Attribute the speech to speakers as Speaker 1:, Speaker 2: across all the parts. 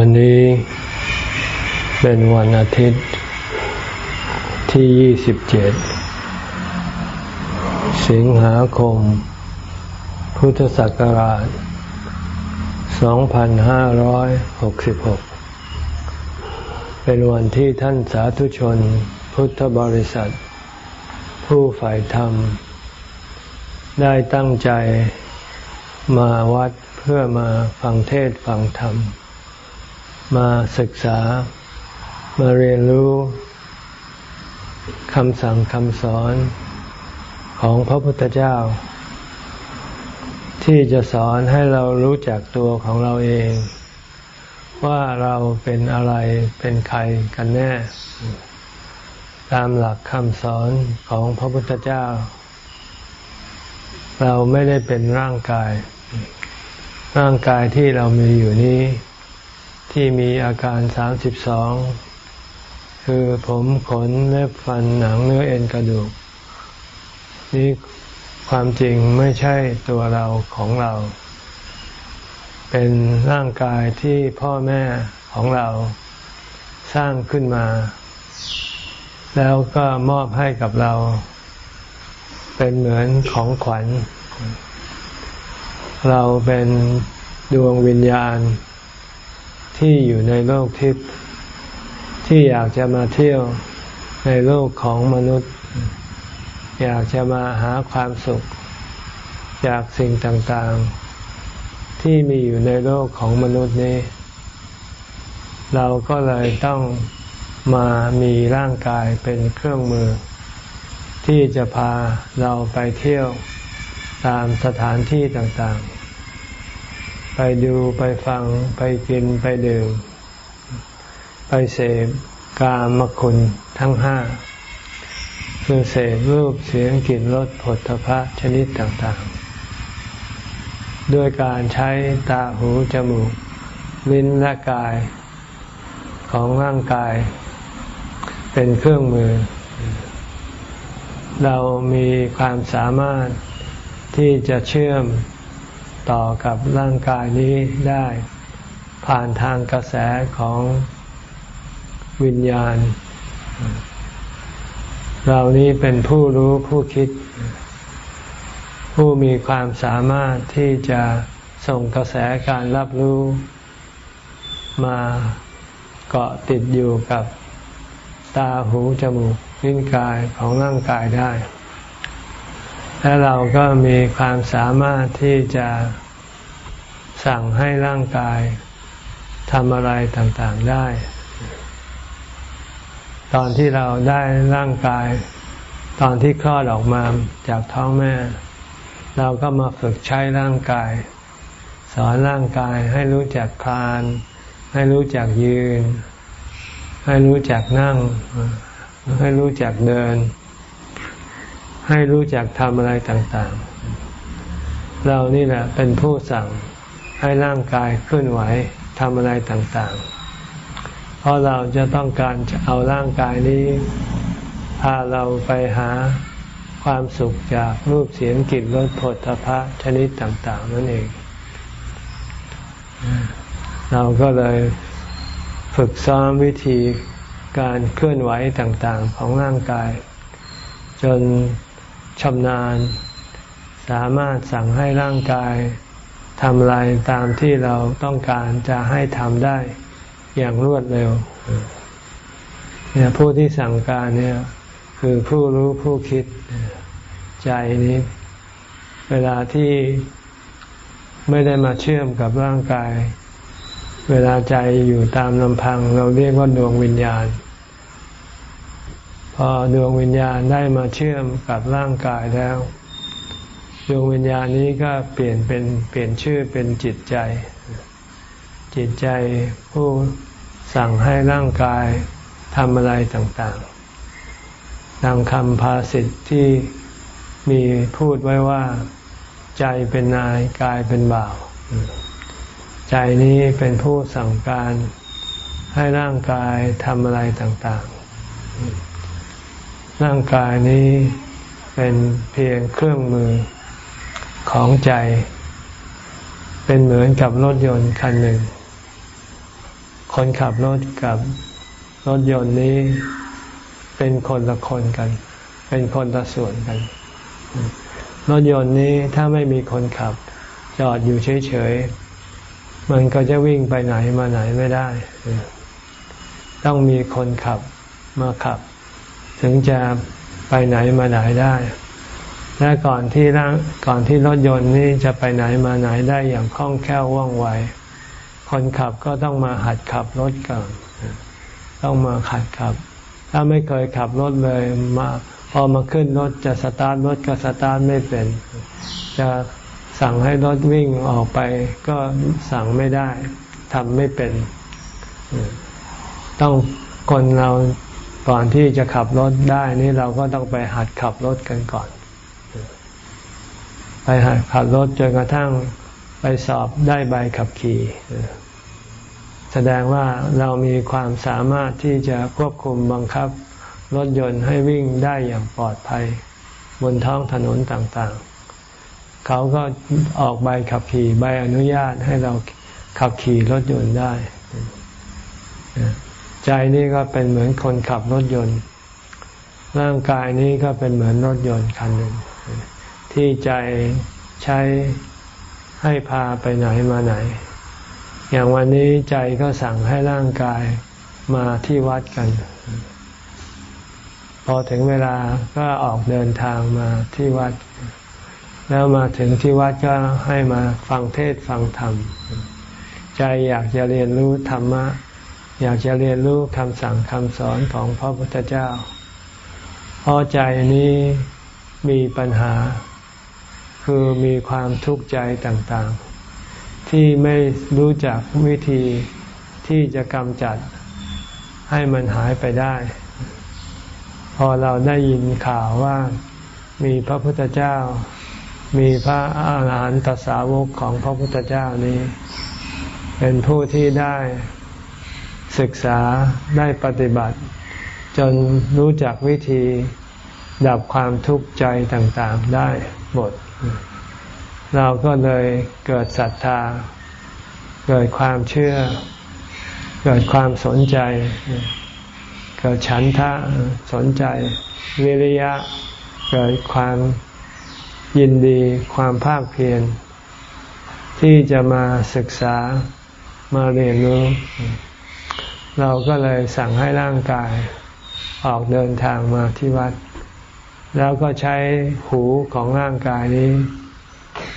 Speaker 1: วันนี้เป็นวันอาทิตย์ที่ 27 สิงหาคม พุทธศักราช 2566 เป็นวันที่ท่านสาธุชนพุทธบริษัท ผู้ฝ่ายธรรม ได้ตั้งใจมาวัดเพื่อมาฟังเทศฟังธรรม มาศึกษา มาเรียนรู้คำสั่งคำสอนของพระพุทธเจ้า ที่จะสอนให้เรารู้จักตัวของเราเอง ว่าเราเป็นอะไรเป็นใครกันแน่ ตามหลักคำสอนของพระพุทธเจ้า เราไม่ได้เป็นร่างกาย ร่างกายที่เรามีอยู่นี้ ที่มีอาการสามสิบสองคือผมขนเล็บฟันหนังเนื้อเอ็นกระดูก นี่ความจริงไม่ใช่ตัวเราของเรา เป็นร่างกายที่พ่อแม่ของเราสร้างขึ้นมา แล้วก็มอบให้กับเรา เป็นเหมือนของขวัญ เราเป็นดวงวิญญาณ ที่อยู่ในโลกทิพย์ที่อยากจะมาเที่ยวในโลกของมนุษย์ อยากจะมาหาความสุข จากสิ่งต่างๆ ที่มีอยู่ในโลกของมนุษย์นี้ เราก็เลยต้องมามีร่างกายเป็นเครื่องมือ ที่จะพาเราไปเที่ยวตามสถานที่ต่างๆ ไปดูไปฟังไปกินไปดื่ม ไปเสพกามคุณทั้งห้าคือเสพรูปเสียงกลิ่นรสผลทพะชนิดต่างๆ ด้วยการใช้ตาหูจมูก ลิ้นและกายของร่างกาย เป็นเครื่องมือ เรามีความสามารถที่จะเชื่อม ต่อกับร่างกายนี้ได้ผ่านทางกระแสของวิญญาณ เรานี้เป็นผู้รู้ผู้คิด ผู้มีความสามารถที่จะส่งกระแสการรับรู้มาเกาะติดอยู่กับตาหูจมูกลิ้นกายของร่างกายได้ และเราก็มีความสามารถที่จะสั่งให้ร่างกายทำอะไรต่างๆได้ ตอนที่เราได้ร่างกาย ตอนที่คลอดออกมาจากท้องแม่ เราก็มาฝึกใช้ร่างกาย สอนร่างกายให้รู้จักคลาน ให้รู้จักยืน ให้รู้จักนั่ง ให้รู้จักเดิน ให้รู้จักทำอะไรต่างๆ เรานี่แหละเป็นผู้สั่งให้ร่างกายเคลื่อนไหวทำอะไรต่างๆ เพราะเราจะต้องการจะเอาร่างกายนี้ พาเราไปหาความสุขจากรูปเสียงกลิ่นรสผลทพะชนิดต่างๆ นั่นเอง เราก็เลยฝึกซ้อมวิธีการเคลื่อนไหวต่างๆ ของร่างกาย จน ชำนาญ สามารถสั่งให้ร่างกายทำอะไรตามที่เราต้องการจะให้ทำได้อย่างรวดเร็วเนี่ยผู้ที่สั่งการเนี่ย คือผู้รู้ผู้คิดใจนี้ เวลาที่ไม่ได้มาเชื่อมกับร่างกาย เวลาใจอยู่ตามลำพัง เราเรียกว่าดวงวิญญาณ พอดวงวิญญาณได้มาเชื่อมกับร่างกายแล้ว ดวงวิญญาณนี้ก็เปลี่ยนเป็นเปลี่ยนชื่อเป็นจิตใจ จิตใจผู้สั่งให้ร่างกายทำอะไรต่างๆดังคำภาษิตที่มีพูดไว้ว่า ใจเป็นนายกายเป็นบ่าว ใจนี้เป็นผู้สั่งการให้ร่างกายทำอะไรต่างๆ ร่างกายนี้เป็นเพียงเครื่องมือของใจ เป็นเหมือนกับรถยนต์คันหนึ่ง คนขับรถกับรถยนต์นี้ เป็นคนละคนกัน เป็นคนละส่วนกัน รถยนต์นี้ถ้าไม่มีคนขับ จอดอยู่เฉยๆ มันก็จะวิ่งไปไหนมาไหนไม่ได้ ต้องมีคนขับมาขับ ถึงจะไปไหนมาไหนได้และก่อนที่ร่างก่อนที่รถยนต์นี้จะไปไหนมาไหนได้อย่างคล่องแคล่วว่องไว คนขับก็ต้องมาหัดขับรถก่อน ต้องมาหัดขับ ถ้าไม่เคยขับรถเลยมาพอมาขึ้นรถจะสตาร์ทรถก็สตาร์ทไม่เป็น จะสั่งให้รถวิ่งออกไปก็สั่งไม่ได้ทำไม่เป็น ต้องคนเรา ก่อนที่จะขับรถได้นี่เราก็ต้องไปหัดขับรถกันก่อน ไปหัดขับรถจนกระทั่งไปสอบได้ใบขับขี่ แสดงว่าเรามีความสามารถที่จะควบคุมบังคับรถยนต์ให้วิ่งได้อย่างปลอดภัย บนท้องถนนต่างๆ เขาก็ออกใบขับขี่ใบอนุญาตให้เราขับขี่รถยนต์ได้ ใจนี่ก็เป็นเหมือนคนขับรถยนต์ ร่างกายนี้ก็เป็นเหมือนรถยนต์คันหนึ่งที่ใจใช้ให้พาไปไหนมาไหน อย่างวันนี้ใจก็สั่งให้ร่างกายมาที่วัดกัน พอถึงเวลาก็ออกเดินทางมาที่วัด แล้วมาถึงที่วัดก็ให้มาฟังเทศฟังธรรม ใจอยากจะเรียนรู้ธรรมะ อยากจะเรียนรู้คำสั่งคำสอนของพระพุทธเจ้า เพราะใจนี้มีปัญหา คือมีความทุกข์ใจต่างๆ ที่ไม่รู้จักวิธีที่จะกำจัดให้มันหายไปได้ พอเราได้ยินข่าวว่ามีพระพุทธเจ้า มีพระอาหารหันตสาวกของพระพุทธเจ้านี้ เป็นผู้ที่ได้ ศึกษาได้ปฏิบัติ จนรู้จักวิธีดับความทุกข์ใจต่างๆได้หมด เราก็เลยเกิดศรัทธา เกิดความเชื่อ เกิดความสนใจ เกิดฉันทะสนใจ วิริยะ เกิดความยินดีความภาคเพียรที่จะมาศึกษามาเรียนรู้ เราก็เลยสั่งให้ร่างกายออกเดินทางมาที่วัด แล้วก็ใช้หูของร่างกายนี้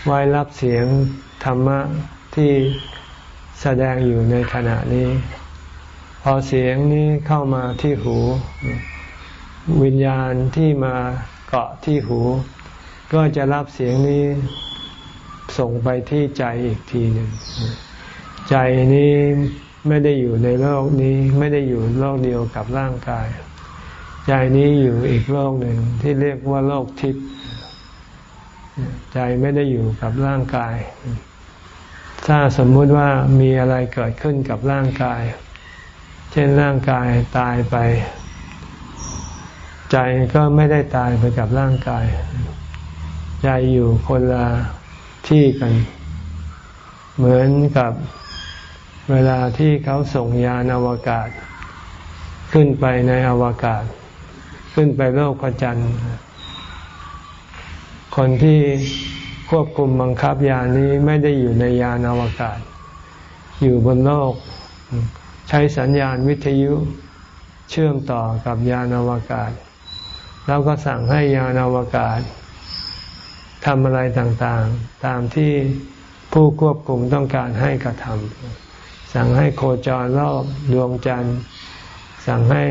Speaker 1: ไว้รับเสียงธรรมะที่แสดงอยู่ในขณะนี้ พอเสียงนี้เข้ามาที่หู วิญญาณที่มาเกาะที่หู ก็จะรับเสียงนี้ส่งไปที่ใจอีกทีหนึ่งใจนี้ ไม่ได้อยู่ในโลกนี้ไม่ได้อยู่โลกเดียวกับร่างกาย ใจนี้อยู่อีกโลกหนึ่งที่เรียกว่าโลกทิพย์ใจไม่ได้อยู่กับร่างกาย ถ้าสมมุติว่ามีอะไรเกิดขึ้นกับร่างกาย เช่นร่างกายตายไป ใจก็ไม่ได้ตายไปกับร่างกาย ใจอยู่คนละที่กัน เหมือนกับ เวลาที่เขาส่งยานอวกาศ ขึ้นไปในอวกาศ ขึ้นไปโลกพระจันทร์ คนที่ควบคุมบังคับยานนี้ไม่ได้อยู่ในยานอวกาศ อยู่บนโลก ใช้สัญญาณวิทยุเชื่อมต่อกับยานอวกาศ แล้วก็สั่งให้ยานอวกาศทำอะไรต่างๆ ตามที่ผู้ควบคุมต้องการให้กระทำ สั่งให้โคจรรอบดวงจันทร์ สั่งให้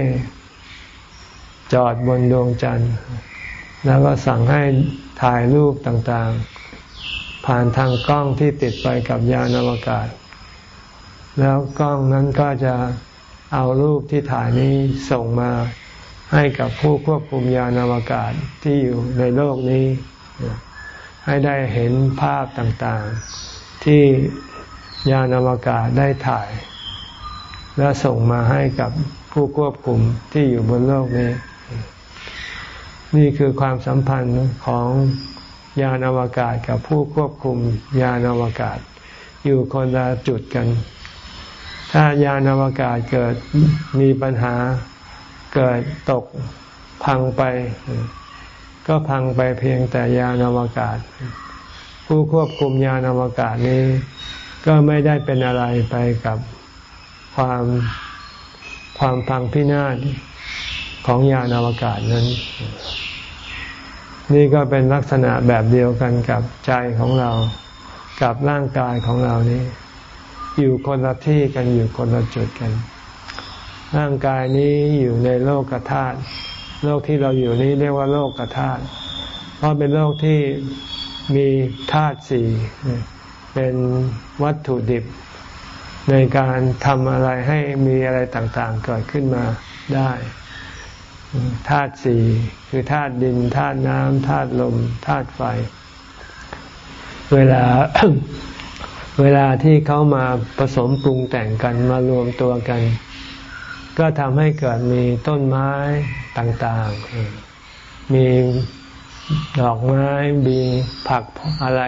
Speaker 1: จอดบนดวงจันทร์ แล้วก็สั่งให้ถ่ายรูปต่างๆ ผ่านทางกล้องที่ติดไปกับยานอวกาศ แล้วกล้องนั้นก็จะเอารูปที่ถ่ายนี้ส่งมาให้กับผู้ควบคุมยานอวกาศที่อยู่ในโลกนี้ ให้ได้เห็นภาพต่างๆ ที่ ยานอวกาศได้ถ่าย และส่งมาให้กับผู้ควบคุมที่อยู่บนโลกนี้ นี่คือความสัมพันธ์ของยานอวกาศกับผู้ควบคุมยานอวกาศ อยู่คนละจุดกัน ถ้ายานอวกาศเกิดมีปัญหาเกิดตกพังไป ก็พังไปเพียงแต่ยานอวกาศ ผู้ควบคุมยานอวกาศนี้ ก็ไม่ได้เป็นอะไรไปกับความความพังพินาศของยานอวกาศนั้น นี่ก็เป็นลักษณะแบบเดียวกันกับใจของเรา กับร่างกายของเรานี้ อยู่คนละที่กันอยู่คนละจุดกัน ร่างกายนี้อยู่ในโลกธาตุโลกที่เราอยู่นี้เรียกว่าโลกธาตุเพราะเป็นโลกที่มีธาตุสี่ เป็นวัตถุดิบในการทำอะไรให้มีอะไรต่างๆ เกิดขึ้นมาได้ธาตุสี่คือธาตุดินธาตุน้ำธาตุลมธาตุไฟ เวลาเวลาที่เขามาผสมปรุงแต่งกันมารวมตัวกัน ก็ทำให้เกิดมีต้นไม้ต่างๆ มีดอกไม้มีผักอะไร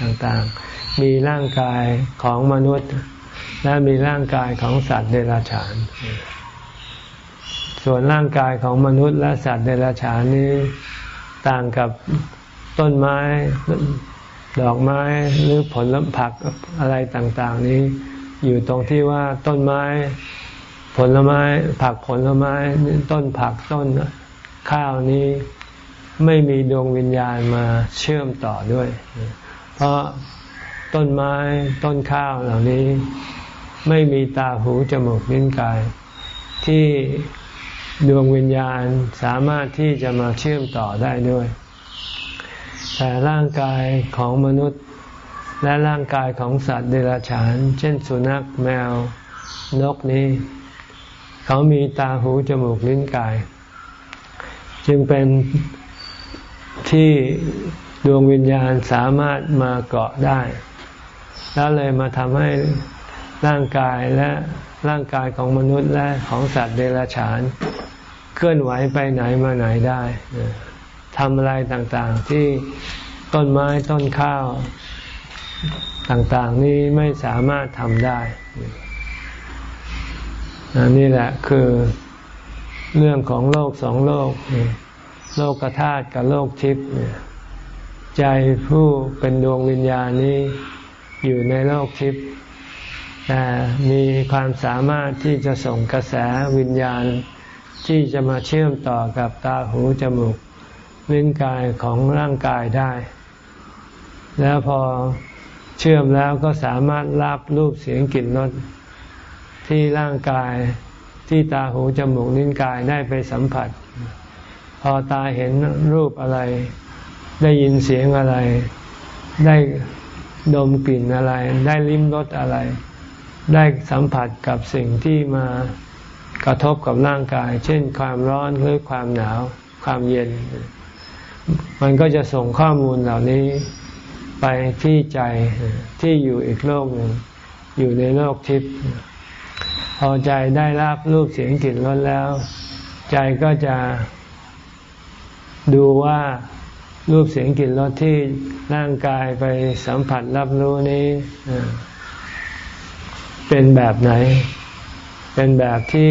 Speaker 1: ต่างๆ มีร่างกายของมนุษย์ และมีร่างกายของสัตว์เดรัจฉาน ส่วนร่างกายของมนุษย์และสัตว์เดรัจฉานนี้ต่างกับต้นไม้ดอกไม้หรือผลผักอะไรต่างๆ นี้ อยู่ตรงที่ว่าต้นไม้ ผลไม้ผักผลไม้ ต้นผักต้นข้าวนี้ ไม่มีดวงวิญญาณมาเชื่อมต่อด้วย เพราะ ต้นไม้ต้นข้าวเหล่านี้ ไม่มีตาหูจมูกลิ้นกาย ที่ดวงวิญญาณสามารถที่จะมาเชื่อมต่อได้ด้วย แต่ร่างกายของมนุษย์และร่างกายของสัตว์เดรัจฉาน เช่นสุนัขแมวนกนี้ เขามีตาหูจมูกลิ้นกาย จึงเป็นที่ดวงวิญญาณสามารถมาเกาะได้ แล้วเลยมาทำให้ร่างกายและร่างกายของมนุษย์และของสัตว์เดรัจฉาน เคลื่อนไหวไปไหนมาไหนได้ทำอะไรต่างๆที่ต้นไม้ต้นข้าวต่างๆนี้ไม่สามารถทำได้นี่แหละคือเรื่องของโลกสองโลก โลกธาตุกับโลกทิพย์ใจผู้เป็นดวงวิญญาณนี้ อยู่ในโลกทิพย์แต่มีความสามารถที่จะส่งกระแสวิญญาณที่จะมาเชื่อมต่อกับตาหูจมูกลิ้นกายของร่างกายได้ แล้วพอเชื่อมแล้วก็สามารถรับรูปเสียงกลิ่นรสที่ร่างกายที่ตาหูจมูกลิ้นกายได้ไปสัมผัส พอตาเห็นรูปอะไร ได้ยินเสียงอะไร ได้ ดมกลิ่นอะไร ได้ลิ้มรสอะไร ได้สัมผัสกับสิ่งที่มากระทบกับร่างกาย เช่น ความร้อนหรือความหนาว ความเย็น มันก็จะส่งข้อมูลเหล่านี้ไปที่ใจที่อยู่อีกโลกหนึ่งอยู่ในโลกทิพย์พอใจได้รับรูปเสียงกลิ่นรสแล้ว ใจก็จะดูว่า รูปเสียงกลิ่นรสที่ร่างกายไปสัมผัสรับรู้นี้เป็นแบบไหน เป็นแบบที่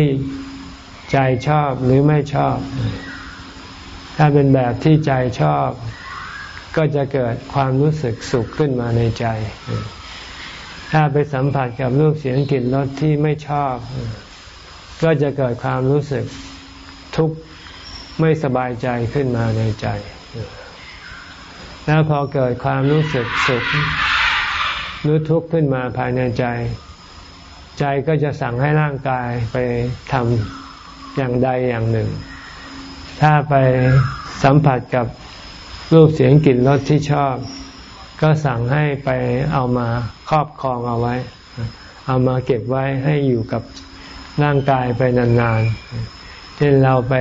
Speaker 1: ใจชอบหรือไม่ชอบ ถ้าเป็นแบบที่ใจชอบ ก็จะเกิดความรู้สึกสุขขึ้นมาในใจ ถ้าไปสัมผัสกับรูปเสียงกลิ่นรสที่ไม่ชอบ ก็จะเกิดความรู้สึกทุกข์ไม่สบายใจขึ้นมาในใจ แล้วพอเกิดความรู้สึกสุขรือทุกข์ขึ้นมาภายในใจ ใจก็จะสั่งให้ร่างกายไปทำอย่างใดอย่างหนึ่ง ถ้าไปสัมผัสกับรูปเสียงกลิ่นรสที่ชอบ ก็สั่งให้ไปเอามาครอบครองเอาไว้ เอามาเก็บไว้ให้อยู่กับร่างกายไปนานๆเช่นเราไป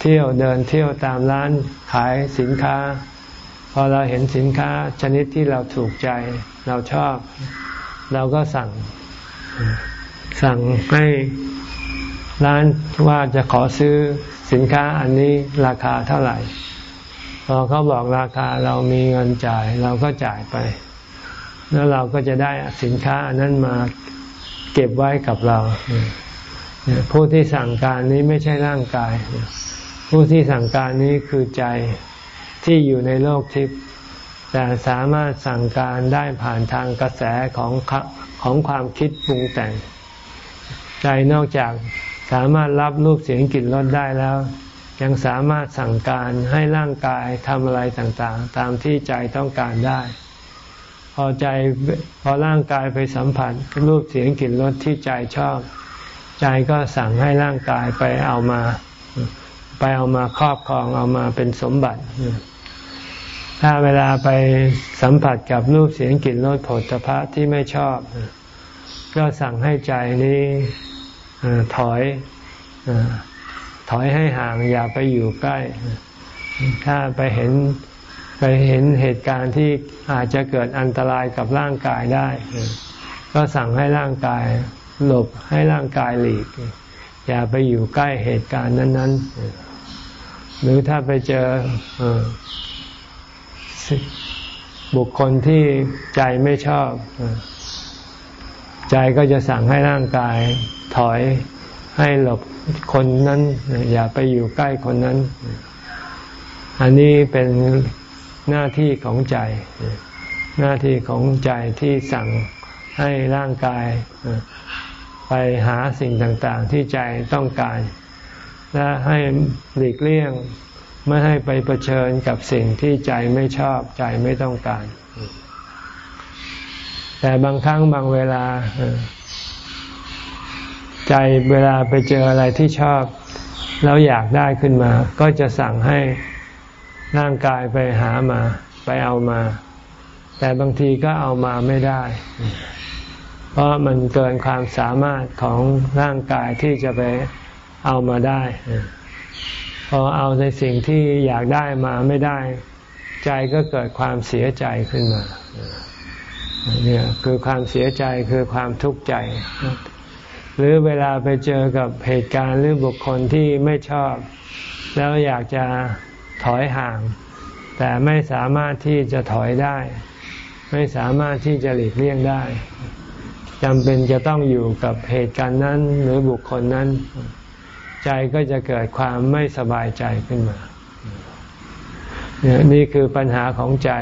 Speaker 1: เที่ยวเดินเที่ยวตามร้านขายสินค้า พอเราเห็นสินค้าชนิดที่เราถูกใจ เราชอบ เราก็สั่ง สั่งให้ร้านว่าจะขอซื้อสินค้าอันนี้ราคาเท่าไหร่ พอเขาบอกราคาเรามีเงินจ่าย เราก็จ่ายไป แล้วเราก็จะได้สินค้าอันนั้นมาเก็บไว้กับเรา ผู้ที่สั่งการนี้ไม่ใช่ร่างกาย ผู้ที่สั่งการนี้คือใจ ที่อยู่ในโลกทิพย์แต่สามารถสั่งการได้ผ่านทางกระแสของของความคิดปรุงแต่ง ใจนอกจากสามารถรับรูปเสียงกลิ่นรสได้แล้ว ยังสามารถสั่งการให้ร่างกายทำอะไรต่างๆ ตามที่ใจต้องการได้ พอใจพอร่างกายไปสัมผัสรูปเสียงกลิ่นรสที่ใจชอบ ใจก็สั่งให้ร่างกายไปเอามา ไปเอามาครอบครองเอามาเป็นสมบัติ ถ้าเวลาไปสัมผัสกับรูปเสียงกลิ่นรสผลตภะที่ไม่ชอบ ก็สั่งให้ใจนี้ถอยถอยให้ห่างอย่าไปอยู่ใกล้ ถ้าไปเห็นไปเห็นเหตุการณ์ที่อาจจะเกิดอันตรายกับร่างกายได้ ก็สั่งให้ร่างกายหลบให้ร่างกายหลีก อย่าไปอยู่ใกล้เหตุการณ์นั้น ๆ หรือถ้าไปเจอ บุคคลที่ใจไม่ชอบ ใจก็จะสั่งให้ร่างกายถอยให้หลบคนนั้น อย่าไปอยู่ใกล้คนนั้น อันนี้เป็นหน้าที่ของใจ หน้าที่ของใจที่สั่งให้ร่างกายไปหาสิ่งต่างๆ ที่ใจต้องการ และให้หลีกเลี่ยง ไม่ให้ไปเผชิญกับสิ่งที่ใจไม่ชอบใจไม่ต้องการ แต่บางครั้งบางเวลา ใจเวลาไปเจออะไรที่ชอบ แล้วอยากได้ขึ้นมา ก็จะสั่งให้ร่างกายไปหามา ไปเอามา แต่บางทีก็เอามาไม่ได้ เพราะมันเกินความสามารถของร่างกายที่จะไปเอามาได้ พอเอาในสิ่งที่อยากได้มาไม่ได้ ใจก็เกิดความเสียใจขึ้นมาเนี่ยคือความเสียใจคือความทุกข์ใจ หรือเวลาไปเจอกับเหตุการณ์หรือบุคคลที่ไม่ชอบ แล้วอยากจะถอยห่าง แต่ไม่สามารถที่จะถอยได้ ไม่สามารถที่จะหลีกเลี่ยงได้จำเป็นจะต้องอยู่กับเหตุการณ์นั้นหรือบุคคลนั้น ใจก็จะเกิดความไม่สบายใจขึ้นมาเนี่ยนี่คือปัญหาของใจ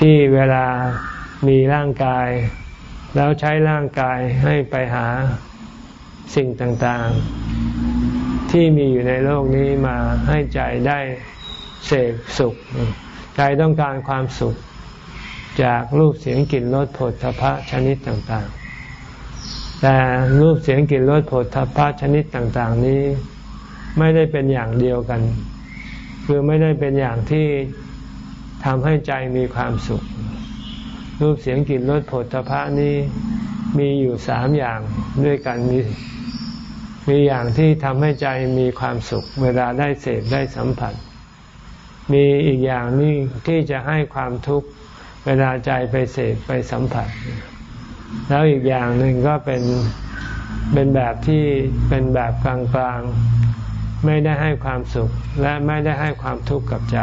Speaker 1: ที่เวลามีร่างกาย แล้วใช้ร่างกายให้ไปหาสิ่งต่างๆ ที่มีอยู่ในโลกนี้มาให้ใจได้เสพสุข ใจต้องการความสุขจากรูปเสียงกลิ่นรสผลทพะชนิดต่างๆ แต่รูปเสียงกลิ่นรสผลทพะชนิดต่างๆ นี้ไม่ได้เป็นอย่างเดียวกัน คือไม่ได้เป็นอย่างที่ทำให้ใจมีความสุข รูปเสียงกลิ่นรสผลทพะนี้มีอยู่สามอย่างด้วยกันมีมีอย่างที่ทำให้ใจมีความสุข เวลาได้เสพได้สัมผัส มีอีกอย่างนี้ที่จะให้ความทุกข์เวลาใจไปเสพไปสัมผัส แล้วอีกอย่างหนึ่งก็เป็นเป็นแบบที่เป็นแบบกลางๆ ไม่ได้ให้ความสุขและไม่ได้ให้ความทุกข์กับใจ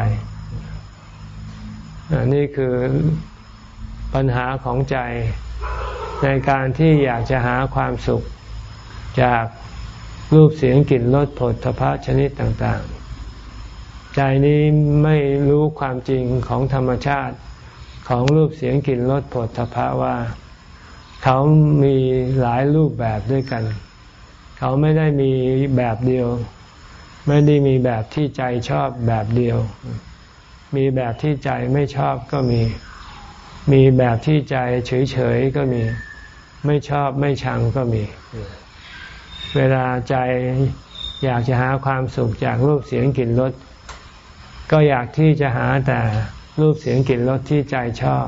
Speaker 1: นนี่คือปัญหาของใจในการที่อยากจะหาความสุขจากรูปเสียงกลิ่นรสผลทพะชนิดต่างๆ ใจนี้ไม่รู้ความจริงของธรรมชาติของรูปเสียงกลิ่นรสผลทพะว่า เขามีหลายรูปแบบด้วยกัน เขาไม่ได้มีแบบเดียว ไม่ได้มีแบบที่ใจชอบแบบเดียว มีแบบที่ใจไม่ชอบก็มี มีแบบที่ใจเฉยๆก็มี ไม่ชอบไม่ชังก็มี เวลาใจอยากจะหาความสุขจากรูปเสียงกลิ่นรสก็อยากที่จะหาแต่รูปเสียงกลิ่นรสที่ใจชอบ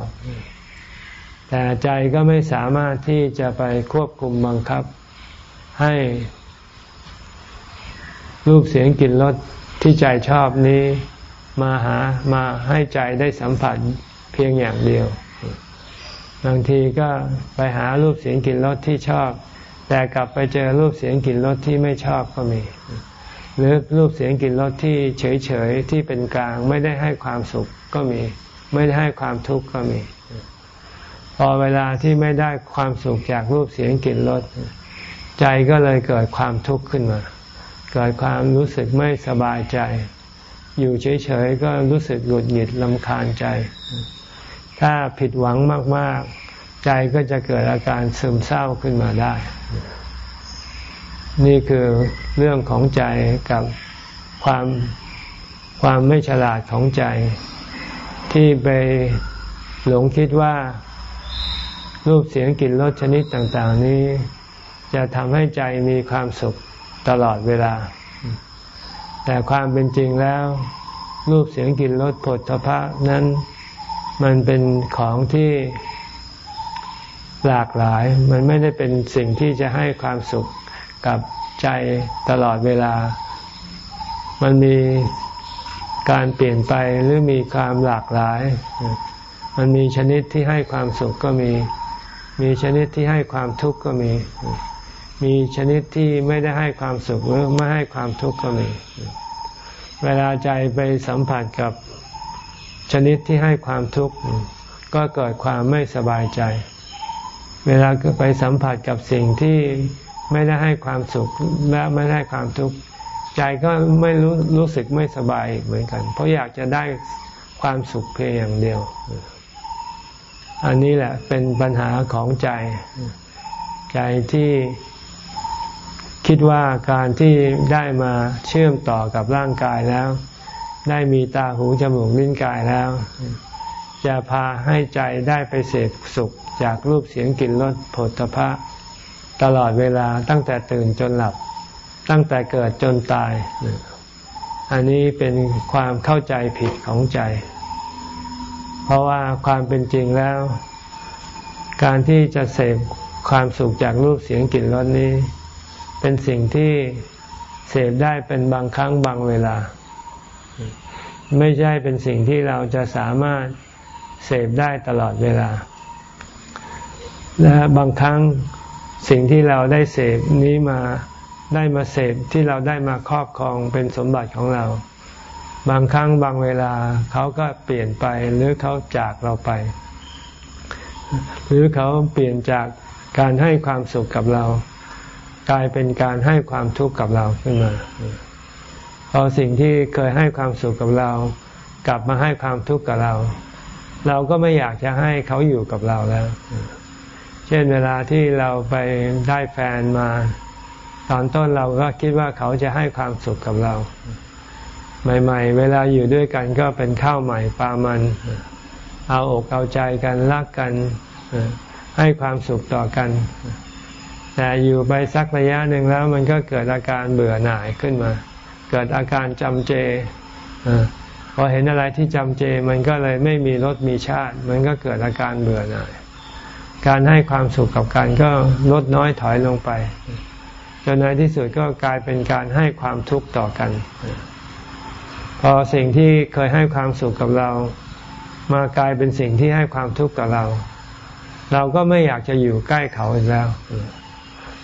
Speaker 1: แต่ใจก็ไม่สามารถที่จะไปควบคุมบังคับ ให้รูปเสียงกลิ่นรสที่ใจชอบนี้มาหามาให้ใจได้สัมผัสเพียงอย่างเดียว บางทีก็ไปหารูปเสียงกลิ่นรสที่ชอบ แต่กลับไปเจอรูปเสียงกลิ่นรสที่ไม่ชอบก็มี หรือรูปเสียงกลิ่นรสที่เฉยๆที่เป็นกลาง ไม่ได้ให้ความสุขก็มี ไม่ได้ให้ความทุกข์ก็มี พอเวลาที่ไม่ได้ความสุขจากรูปเสียงกลิ่นรสใจก็เลยเกิดความทุกข์ขึ้นมา เกิดความรู้สึกไม่สบายใจ อยู่เฉยๆก็รู้สึกหงุดหงิดลำคาญใจ ถ้าผิดหวังมาก ๆ ใจก็จะเกิดอาการซึมเศร้าขึ้นมาได้ นี่คือเรื่องของใจกับความความไม่ฉลาดของใจ ที่ไปหลงคิดว่า รูปเสียงกลิ่นรสชนิดต่างๆ นี้ จะทำให้ใจมีความสุขตลอดเวลา แต่ความเป็นจริงแล้ว รูปเสียงกลิ่นรสผลทพะนั้น มันเป็นของที่หลากหลาย มันไม่ได้เป็นสิ่งที่จะให้ความสุขกับใจตลอดเวลา มันมีการเปลี่ยนไปหรือมีความหลากหลาย มันมีชนิดที่ให้ความสุขก็มี มีชนิดที่ให้ความทุกข์ก็มี มีชนิดที่ไม่ได้ให้ความสุขหรือไม่ให้ความทุกข์ก็มี เวลาใจไปสัมผัสกับชนิดที่ให้ความทุกข์ก็เกิดความไม่สบายใจ เวลาไปสัมผัสกับสิ่งที่ไม่ได้ให้ความสุขและไม่ได้ความทุกข์ใจก็ไม่รู้รู้สึกไม่สบายเหมือนกัน เพราะอยากจะได้ความสุขเพียงอย่างเดียว อันนี้แหละเป็นปัญหาของใจ ใจที่คิดว่าการที่ได้มาเชื่อมต่อกับร่างกายแล้ว ได้มีตาหูจมูกลิ้นกายแล้ว จะพาให้ใจได้ไปเสพสุขจากรูปเสียงกลิ่นรสผลพะตลอดเวลาตั้งแต่ตื่นจนหลับ ตั้งแต่เกิดจนตาย อันนี้เป็นความเข้าใจผิดของใจ เพราะว่าความเป็นจริงแล้ว การที่จะเสพความสุขจากรูปเสียงกลิ่นรสนี้ เป็นสิ่งที่เสพได้เป็นบางครั้งบางเวลา ไม่ใช่เป็นสิ่งที่เราจะสามารถเสพได้ตลอดเวลา และบางครั้งสิ่งที่เราได้เสพนี้มาได้มาเสพที่เราได้มาครอบครองเป็นสมบัติของเรา บางครั้งบางเวลาเขาก็เปลี่ยนไปหรือเขาจากเราไป หรือเขาเปลี่ยนจากการให้ความสุขกับเรา กลายเป็นการให้ความทุกข์กับเราขึ้นมาพอสิ่งที่เคยให้ความสุขกับเรา กลับมาให้ความทุกข์กับเรา เราก็ไม่อยากจะให้เขาอยู่กับเราแล้ว เช่นเวลาที่เราไปได้แฟนมา ตอนต้นเราก็คิดว่าเขาจะให้ความสุขกับเรา ใหม่ ๆ เวลาอยู่ด้วยกันก็เป็นข้าวใหม่ปลามัน เอาอกเอาใจกันรักกันให้ความสุขต่อกัน แต่อยู่ไปสักระยะหนึ่งแล้วมันก็เกิดอาการเบื่อหน่ายขึ้นมา เกิดอาการจำเจพอเห็นอะไรที่จำเจมันก็เลยไม่มีรสมีชาติ มันก็เกิดอาการเบื่อหน่าย การให้ความสุขกับกันก็ลดน้อยถอยลงไปจนในที่สุดก็กลายเป็นการให้ความทุกข์ต่อกัน พอสิ่งที่เคยให้ความสุขกับเรา มากลายเป็นสิ่งที่ให้ความทุกข์กับเรา เราก็ไม่อยากจะอยู่ใกล้เขาอีกแล้ว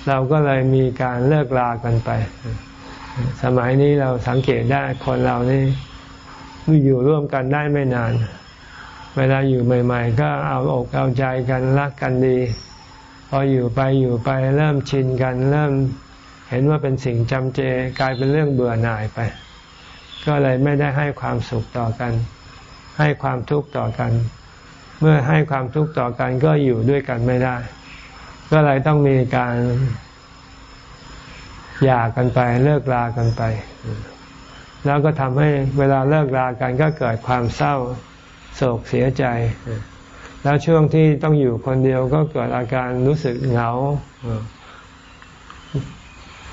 Speaker 1: เราก็เลยมีการเลิกลากันไป สมัยนี้เราสังเกตได้คนเรานี่อยู่ร่วมกันได้ไม่นาน เวลาอยู่ใหม่ ๆ ก็เอาอกเอาใจกันรักกันดี พออยู่ไปอยู่ไปเริ่มชินกันเริ่มเห็นว่าเป็นสิ่งจำเจกลายเป็นเรื่องเบื่อหน่ายไป ก็เลยไม่ได้ให้ความสุขต่อกัน ให้ความทุกข์ต่อกัน เมื่อให้ความทุกข์ต่อกันก็อยู่ด้วยกันไม่ได้ ก็เลยต้องมีการหย่ากันไปเลิกลากันไป แล้วก็ทำให้เวลาเลิกลากันก็เกิดความเศร้าโศกเสียใจ แล้วช่วงที่ต้องอยู่คนเดียวก็เกิดอาการรู้สึกเหงา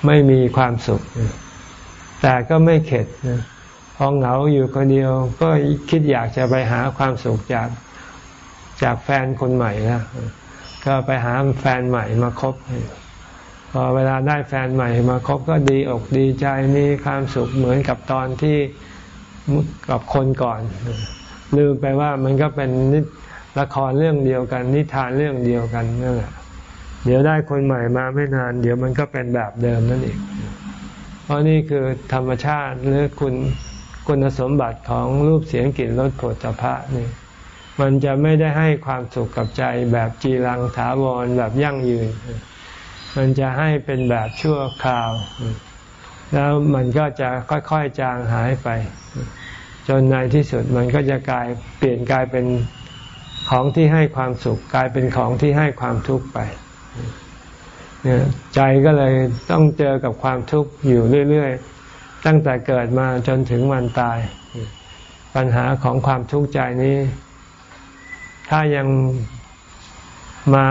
Speaker 1: ไม่มีความสุข แต่ก็ไม่เข็ด พอเหงาอยู่คนเดียว ก็คิดอยากจะไปหาความสุขจากจากแฟนคนใหม่นะก็ไปหาแฟนใหม่มาคบพอเวลาได้แฟนใหม่มาคบก็ดีอกดีใจมีความสุขเหมือนกับตอนที่กับคนก่อน ลืมไปว่ามันก็เป็นละครเรื่องเดียวกัน นิทานเรื่องเดียวกันนั่นแหละเดี๋ยวได้คนใหม่มาไม่นาน เดี๋ยวมันก็เป็นแบบเดิมนั่นเองเพราะนี่คือธรรมชาติหรือคุณ คุณสมบัติของรูปเสียงกลิ่นรสโผฏฐพะนี่มันจะไม่ได้ให้ความสุขกับใจแบบจีรังถาวรแบบยั่งยืน มันจะให้เป็นแบบชั่วคราว แล้วมันก็จะค่อยๆจางหายไป จนในที่สุดมันก็จะกลายเปลี่ยนกลายเป็นของที่ให้ความสุข กลายเป็นของที่ให้ความทุกข์ไปใจก็เลยต้องเจอกับความทุกข์อยู่เรื่อย ๆ ตั้งแต่เกิดมาจนถึงวันตาย ปัญหาของความทุกข์ใจนี้ ถ้ายังมา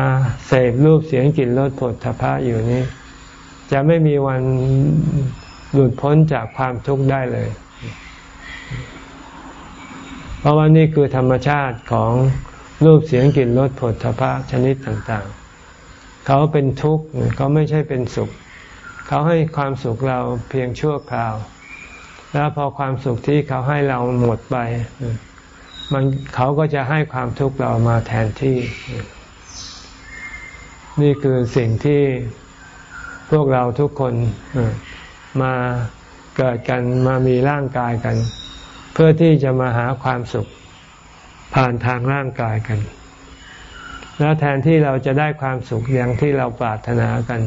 Speaker 1: เสพรูปเสียงกลิ่นรสผลทพะอยู่นี้ จะไม่มีวันหลุดพ้นจากความทุกข์ได้เลย เพราะว่านี่คือธรรมชาติของรูปเสียงกลิ่นรสผลทพะชนิดต่าง ๆ เขาเป็นทุกข์เขาไม่ใช่เป็นสุข เขาให้ความสุขเราเพียงชั่วคราว แล้วพอความสุขที่เขาให้เราหมดไป มันเขาก็จะให้ความทุกข์เรามาแทนที่ นี่คือสิ่งที่พวกเราทุกคนมาเกิดกันมามีร่างกายกัน เพื่อที่จะมาหาความสุขผ่านทางร่างกายกัน แล้วแทนที่เราจะได้ความสุขอย่างที่เราปรารถนากัน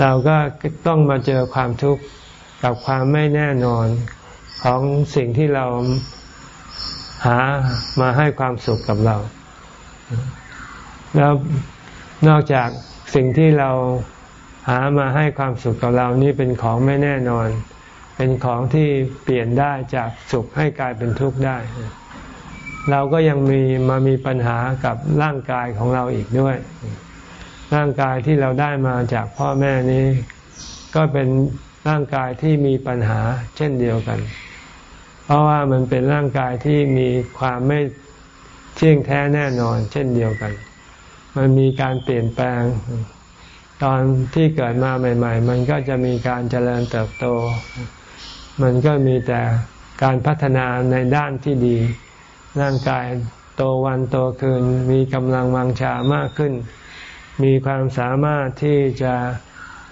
Speaker 1: เราก็ต้องมาเจอความทุกข์กับความไม่แน่นอนของสิ่งที่เราหามาให้ความสุขกับเรา แล้วนอกจากสิ่งที่เราหามาให้ความสุขกับเรานี่เป็นของไม่แน่นอน เป็นของที่เปลี่ยนได้จากสุขให้กลายเป็นทุกข์ได้ เราก็ยังมีมามีปัญหากับร่างกายของเราอีกด้วย ร่างกายที่เราได้มาจากพ่อแม่นี้ ก็เป็นร่างกายที่มีปัญหาเช่นเดียวกัน เพราะว่ามันเป็นร่างกายที่มีความไม่เที่ยงแท้แน่นอน เช่นเดียวกัน มันมีการเปลี่ยนแปลง ตอนที่เกิดมาใหม่ ๆ มันก็จะมีการเจริญเติบโต มันก็มีแต่การพัฒนาในด้านที่ดี ร่างกายโตวันโตคืนมีกำลังวังชามากขึ้น มีความสามารถที่จะ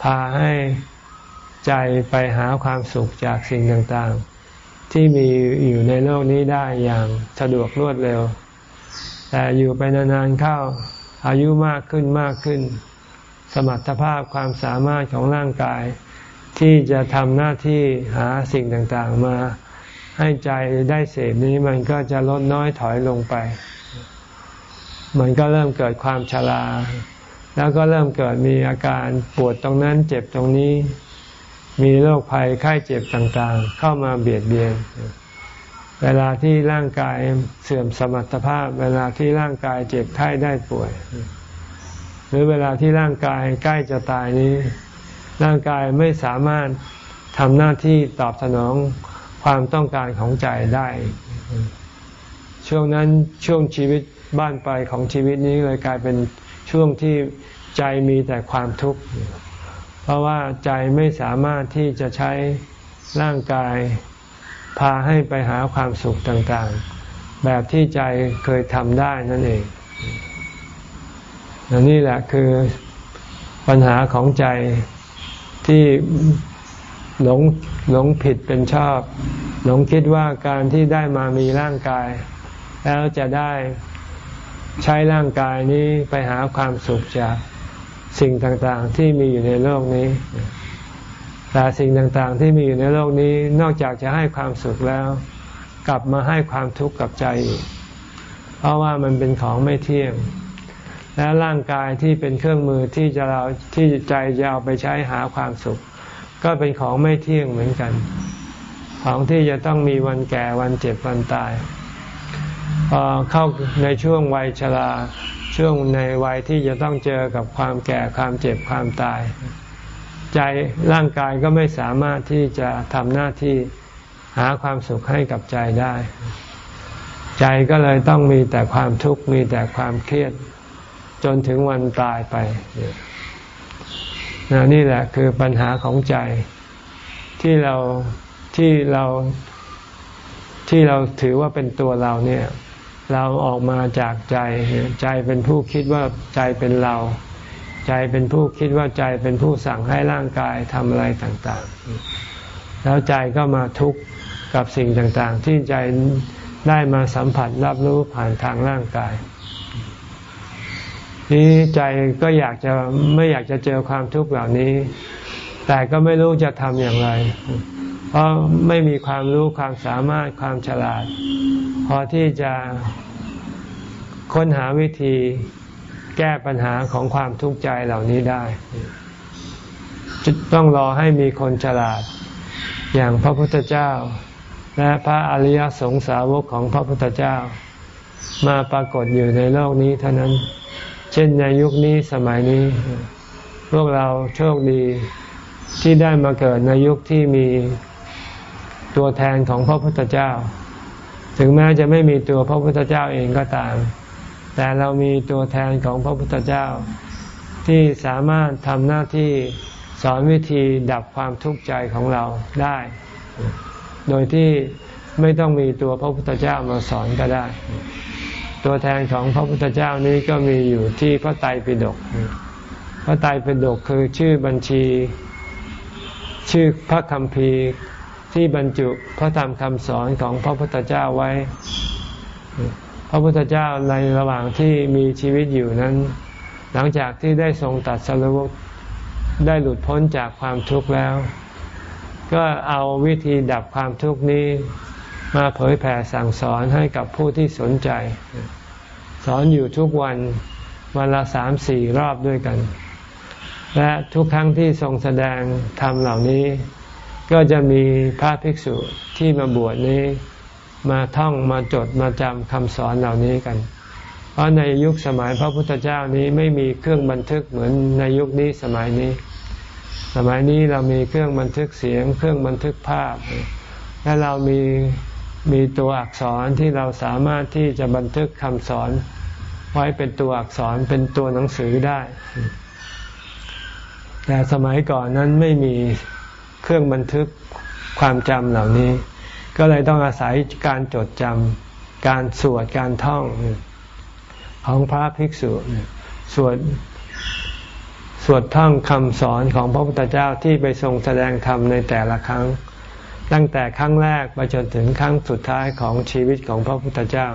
Speaker 1: พาให้ใจไปหาความสุขจากสิ่งต่างๆ ที่มีอยู่ในโลกนี้ได้อย่างสะดวกรวดเร็ว แต่อยู่ไปนานๆเข้า อายุมากขึ้นมากขึ้น สมรรถภาพความสามารถของร่างกาย ที่จะทำหน้าที่หาสิ่งต่างๆมา ให้ใจได้เสพนี้มันก็จะลดน้อยถอยลงไป มันก็เริ่มเกิดความชรา แล้วก็เริ่มเกิดมีอาการปวดตรงนั้นเจ็บตรงนี้ มีโรคภัยไข้เจ็บต่างๆ เข้ามาเบียดเบียน เวลาที่ร่างกายเสื่อมสมรรถภาพ เวลาที่ร่างกายเจ็บไข้ได้ป่วย หรือเวลาที่ร่างกายใกล้จะตายนี้ ร่างกายไม่สามารถทำหน้าที่ตอบสนองความต้องการของใจได้ ช่วงนั้นช่วงชีวิตบ้านปลายของชีวิตนี้เลยกลายเป็น ช่วงที่ใจมีแต่ความทุกข์ เพราะว่าใจไม่สามารถที่จะใช้ร่างกายพาให้ไปหาความสุขต่างๆ แบบที่ใจเคยทำได้นั่นเองนี่แหละคือปัญหาของใจที่หลงหลงผิดเป็นชอบ หลงคิดว่าการที่ได้มามีร่างกาย แล้วจะได้ ใช้ร่างกายนี้ไปหาความสุขจากสิ่งต่างๆ ที่มีอยู่ในโลกนี้ แต่สิ่งต่างๆ ที่มีอยู่ในโลกนี้ นอกจากจะให้ความสุขแล้ว กลับมาให้ความทุกข์กับใจอีก เพราะว่ามันเป็นของไม่เที่ยง และร่างกายที่เป็นเครื่องมือที่จะเราที่ใจจะเอาไปใช้หาความสุข ก็เป็นของไม่เที่ยงเหมือนกัน ของที่จะต้องมีวันแก่วันเจ็บวันตาย เข้าในช่วงวัยชราช่วงในวัยที่จะต้องเจอกับความแก่ความเจ็บความตาย ใจร่างกายก็ไม่สามารถที่จะทำหน้าที่หาความสุขให้กับใจได้ ใจก็เลยต้องมีแต่ความทุกข์มีแต่ความเครียด จนถึงวันตายไปนนี่แหละคือปัญหาของใจที่เราที่เราที่เราถือว่าเป็นตัวเราเนี่ย เราออกมาจากใจ ใจเป็นผู้คิดว่าใจเป็นเรา ใจเป็นผู้คิดว่าใจเป็นผู้สั่งให้ร่างกายทำอะไรต่างๆ แล้วใจก็มาทุกข์กับสิ่งต่างๆ ที่ใจได้มาสัมผัสรับรู้ผ่านทางร่างกาย นี้ใจก็อยากจะไม่อยากจะเจอความทุกข์เหล่านี้ แต่ก็ไม่รู้จะทำอย่างไร เพราะไม่มีความรู้ความสามารถความฉลาด พอที่จะค้นหาวิธีแก้ปัญหาของความทุกข์ใจเหล่านี้ได้ ต้องรอให้มีคนฉลาด อย่างพระพุทธเจ้า และพระอริยสงสาวกของพระพุทธเจ้า มาปรากฏอยู่ในโลกนี้เท่านั้น เช่นในยุคนี้สมัยนี้ พวกเราโชคดีที่ได้มาเกิดในยุคที่มีตัวแทนของพระพุทธเจ้า ถึงแม้จะไม่มีตัวพระพุทธเจ้าเองก็ตาม แต่เรามีตัวแทนของพระพุทธเจ้า ที่สามารถทำหน้าที่สอนวิธีดับความทุกข์ใจของเราได้ โดยที่ไม่ต้องมีตัวพระพุทธเจ้ามาสอนก็ได้ ตัวแทนของพระพุทธเจ้านี้ก็มีอยู่ที่พระไตรปิฎกพระไตรปิฎกคือชื่อบัญชี ชื่อพระคัมภีร์ ที่บรรจุพระธรรมคำสอนของพระพุทธเจ้าไว้ พระพุทธเจ้าในระหว่างที่มีชีวิตอยู่นั้น หลังจากที่ได้ทรงตัดสรุปได้หลุดพ้นจากความทุกข์แล้ว ก็เอาวิธีดับความทุกข์นี้มาเผยแผ่สั่งสอนให้กับผู้ที่สนใจ สอนอยู่ทุกวันวันละสามสี่รอบด้วยกัน และทุกครั้งที่ทรงแสดงธรรมเหล่านี้ ก็จะมีพระภิกษุที่มาบวชนี้มาท่องมาจดมาจำคำสอนเหล่านี้กัน เพราะในยุคสมัยพระพุทธเจ้านี้ไม่มีเครื่องบันทึกเหมือนในยุคนี้สมัยนี้ สมัยนี้เรามีเครื่องบันทึกเสียง เครื่องบันทึกภาพ และเรามีมีตัวอักษรที่เราสามารถที่จะบันทึกคำสอนไว้เป็นตัวอักษรเป็นตัวหนังสือได้ แต่สมัยก่อนนั้นไม่มี เครื่องบันทึกความจำเหล่านี้ ก็เลยต้องอาศัยการจดจำการสวดการท่อง ของพระภิกษุสวดสวดท่องคำสอนของพระพุทธเจ้าที่ไปทรงแสดงธรรมในแต่ละครั้ง ตั้งแต่ครั้งแรกไปจนถึงครั้งสุดท้ายของชีวิตของพระพุทธเจ้า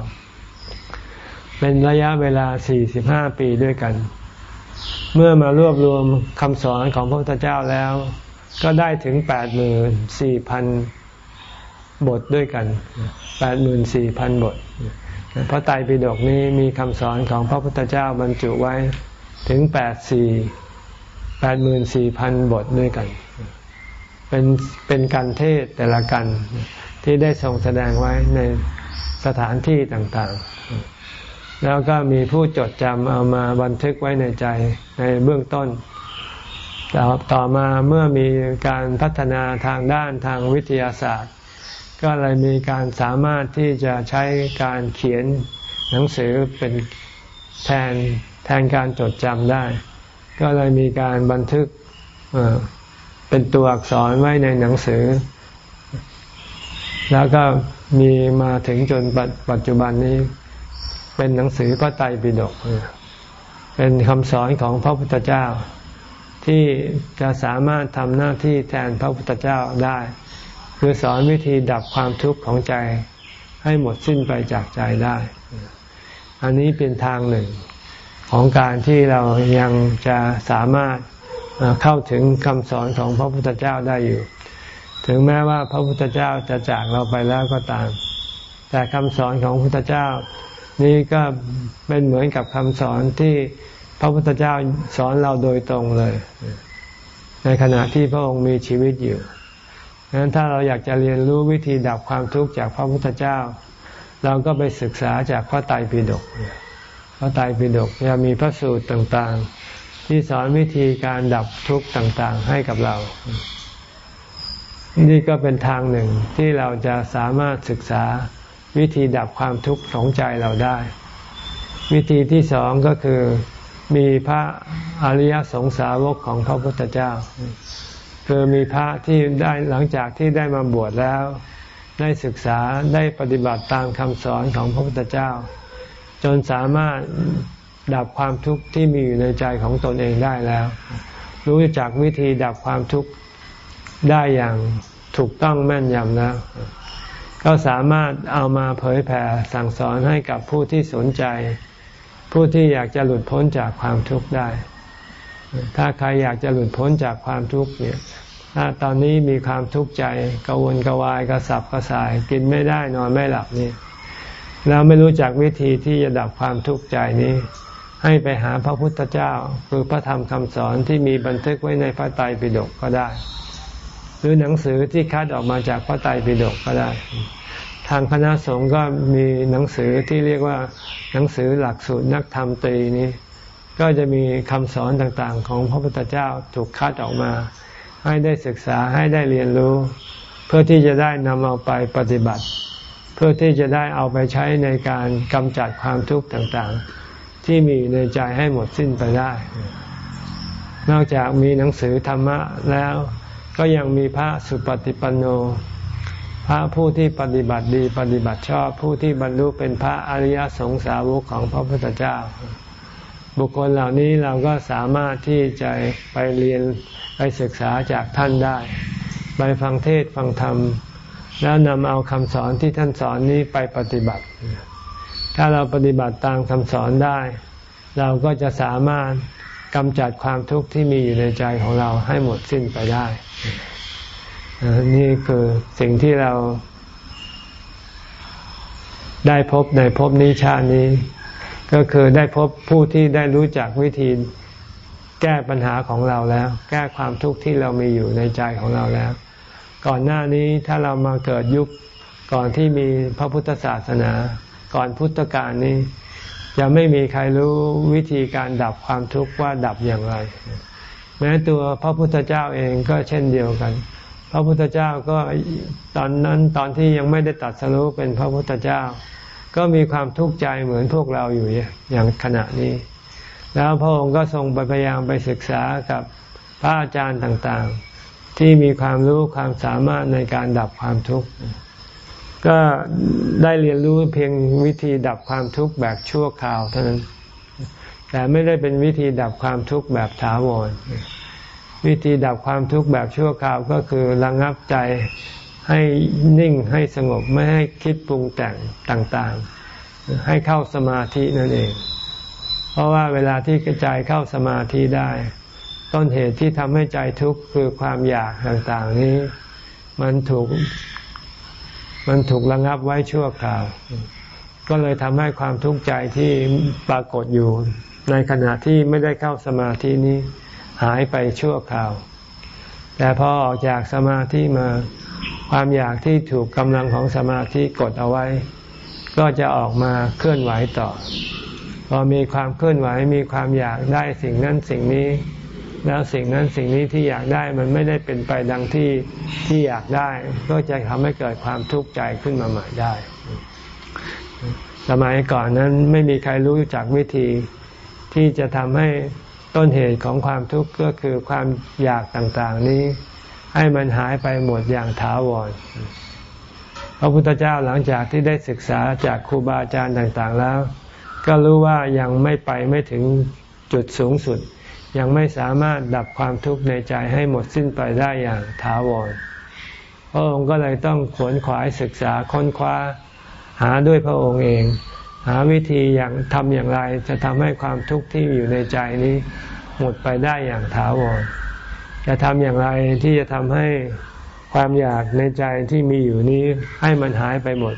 Speaker 1: เป็นระยะเวลา 45 ปีด้วยกัน เมื่อมารวบรวมคำสอนของพระพุทธเจ้าแล้ว ก็ได้ถึง84,000บทด้วยกัน84,000บท พระไตรปิฎกนี้มีคำสอนของพระพุทธเจ้าบรรจุไว้ถึงแปดสี่แปดหมื่นสี่พันบทด้วยกัน เป็นเป็นการเทศแต่ละกันที่ได้ทรงแสดงไว้ในสถานที่ต่างๆ แล้วก็มีผู้จดจำเอามาบันทึกไว้ในใจในเบื้องต้น ต่อมาเมื่อมีการพัฒนาทางด้านทางวิทยาศาสตร์ ก็เลยมีการสามารถที่จะใช้การเขียนหนังสือเป็นแทนแทนการจดจำได้ ก็เลยมีการบันทึกเป็นตัวอักษรไว้ในหนังสือ แล้วก็มีมาถึงจนปัจจุบันนี้ เป็นหนังสือพระไตรปิฎกเป็นคำสอนของพระพุทธเจ้า ที่จะสามารถทำหน้าที่แทนพระพุทธเจ้าได้ คือสอนวิธีดับความทุกข์ของใจให้หมดสิ้นไปจากใจได้ อันนี้เป็นทางหนึ่งของการที่เรายังจะสามารถเข้าถึงคำสอนของพระพุทธเจ้าได้อยู่ ถึงแม้ว่าพระพุทธเจ้าจะจากเราไปแล้วก็ตาม แต่คำสอนของพระพุทธเจ้า นี้ก็เป็นเหมือนกับคำสอนที่ พระพุทธเจ้าสอนเราโดยตรงเลย ในขณะที่พระองค์มีชีวิตอยู่ดังนั้นถ้าเราอยากจะเรียนรู้วิธีดับความทุกข์จากพระพุทธเจ้า เราก็ไปศึกษาจากพระไตรปิฎกพระไตรปิฎกจะมีพระสูตรต่างๆ ที่สอนวิธีการดับทุกข์ต่างๆ ให้กับเรา นี่ก็เป็นทางหนึ่งที่เราจะสามารถศึกษาวิธีดับความทุกข์ของใจเราได้ วิธีที่สองก็คือ มีพระอริยสงสาวกของพระพุทธเจ้า คือมีพระที่ได้หลังจากที่ได้มาบวชแล้ว ได้ศึกษาได้ปฏิบัติตามคำสอนของพระพุทธเจ้า จนสามารถดับความทุกข์ที่มีอยู่ในใจของตนเองได้แล้ว รู้จักวิธีดับความทุกข์ได้อย่างถูกต้องแม่นยำแล้ว ก็สามารถเอามาเผยแผ่สั่งสอนให้กับผู้ที่สนใจ ผู้ที่อยากจะหลุดพ้นจากความทุกข์ได้ ถ้าใครอยากจะหลุดพ้นจากความทุกข์เนี่ยถ้าตอนนี้มีความทุกข์ใจกวนกวายกระสับกระส่าย กินไม่ได้นอนไม่หลับนี่แล้วไม่รู้จักวิธีที่จะดับความทุกข์ใจนี้ ให้ไปหาพระพุทธเจ้า คือพระธรรมคำสอนที่มีบันทึกไว้ในพระไตรปิฎกก็ได้ หรือหนังสือที่คัดออกมาจากพระไตรปิฎกก็ได้ ทางคณะสงฆ์ก็มีหนังสือที่เรียกว่าหนังสือหลักสูตรนักธรรมตรีนี้ ก็จะมีคำสอนต่างๆ ของพระพุทธเจ้าถูกคัดออกมา ให้ได้ศึกษาให้ได้เรียนรู้ เพื่อที่จะได้นำเอาไปปฏิบัติ เพื่อที่จะได้เอาไปใช้ในการกำจัดความทุกข์ต่างๆ ที่มีในใจให้หมดสิ้นไปได้ นอกจากมีหนังสือธรรมะแล้วก็ยังมีพระสุปฏิปันโน พระผู้ที่ปฏิบัติดีปฏิบัติชอบผู้ที่บรรลุเป็นพระอริยสงสาวกของพระพุทธเจ้า บุคคลเหล่านี้เราก็สามารถที่จะไปเรียนไปศึกษาจากท่านได้ ไปฟังเทศฟังธรรม แล้วนำเอาคำสอนที่ท่านสอนนี้ไปปฏิบัติ ถ้าเราปฏิบัติตามคำสอนได้ เราก็จะสามารถกำจัดความทุกข์ที่มีอยู่ในใจของเราให้หมดสิ้นไปได้ นี่คือสิ่งที่เรา ได้พบในภพนี้ชาตินี้ ก็คือได้พบผู้ที่ได้รู้จักวิธีแก้ปัญหาของเราแล้ว แก้ความทุกข์ที่เรามีอยู่ในใจของเราแล้ว ก่อนหน้านี้ถ้าเรามาเกิดยุคก่อนที่มีพระพุทธศาสนา ก่อนพุทธกาลนี้จะไม่มีใครรู้วิธีการดับความทุกข์ว่าดับอย่างไร แม้ตัวพระพุทธเจ้าเองก็เช่นเดียวกัน พระพุทธเจ้าก็ตอนนั้นตอนที่ยังไม่ได้ตัดสรุปเป็นพระพุทธเจ้า ก็มีความทุกข์ใจเหมือนพวกเราอยู่อย่างขณะนี้ แล้วพระองค์ก็ทรงพยายามไปศึกษากับพระอาจารย์ต่างๆ ที่มีความรู้ความสามารถในการดับความทุกข์ก็ได้เรียนรู้เพียงวิธีดับความทุกข์แบบชั่วคราวเท่านั้น แต่ไม่ได้เป็นวิธีดับความทุกข์แบบถาวร วิธีดับความทุกข์แบบชั่วคราวก็คือระงับใจให้นิ่งให้สงบไม่ให้คิดปรุงแต่งต่างๆ ให้เข้าสมาธินั่นเอง เพราะว่าเวลาที่กระจายเข้าสมาธิได้ ต้นเหตุที่ทำให้ใจทุกข์คือความอยากต่างๆนี้ มันถูกมันถูกระงับไว้ชั่วคราว ก็เลยทำให้ความทุกข์ใจที่ปรากฏอยู่ ในขณะที่ไม่ได้เข้าสมาธินี้ หายไปชั่วคราว แต่พอออกจากสมาธิมาความอยากที่ถูกกำลังของสมาธิกดเอาไว้ ก็จะออกมาเคลื่อนไหวต่อ พอมีความเคลื่อนไหวมีความอยากได้สิ่งนั้นสิ่งนี้ แล้วสิ่งนั้นสิ่งนี้ที่อยากได้มันไม่ได้เป็นไปดังที่ที่อยากได้ ก็จะทำให้เกิดความทุกข์ใจขึ้นมาใหม่ได้ สมัยก่อนนั้นไม่มีใครรู้จักวิธีที่จะทำให้ ต้นเหตุของความทุกข์ก็คือความอยากต่างๆนี้ ให้มันหายไปหมดอย่างถาวร พระพุทธเจ้าหลังจากที่ได้ศึกษาจากครูบาอาจารย์ต่างๆแล้ว ก็รู้ว่ายังไม่ไปไม่ถึงจุดสูงสุด ยังไม่สามารถดับความทุกข์ในใจให้หมดสิ้นไปได้อย่างถาวร พระองค์ก็เลยต้องขวนขวายศึกษาค้นคว้าหาด้วยพระองค์เอง หาวิธีอย่างทำอย่างไรจะทำให้ความทุกข์ที่อยู่ในใจนี้ หมดไปได้อย่างถาวรจะทำอย่างไรที่จะทำให้ความอยากในใจที่มีอยู่นี้ให้มันหายไปหมด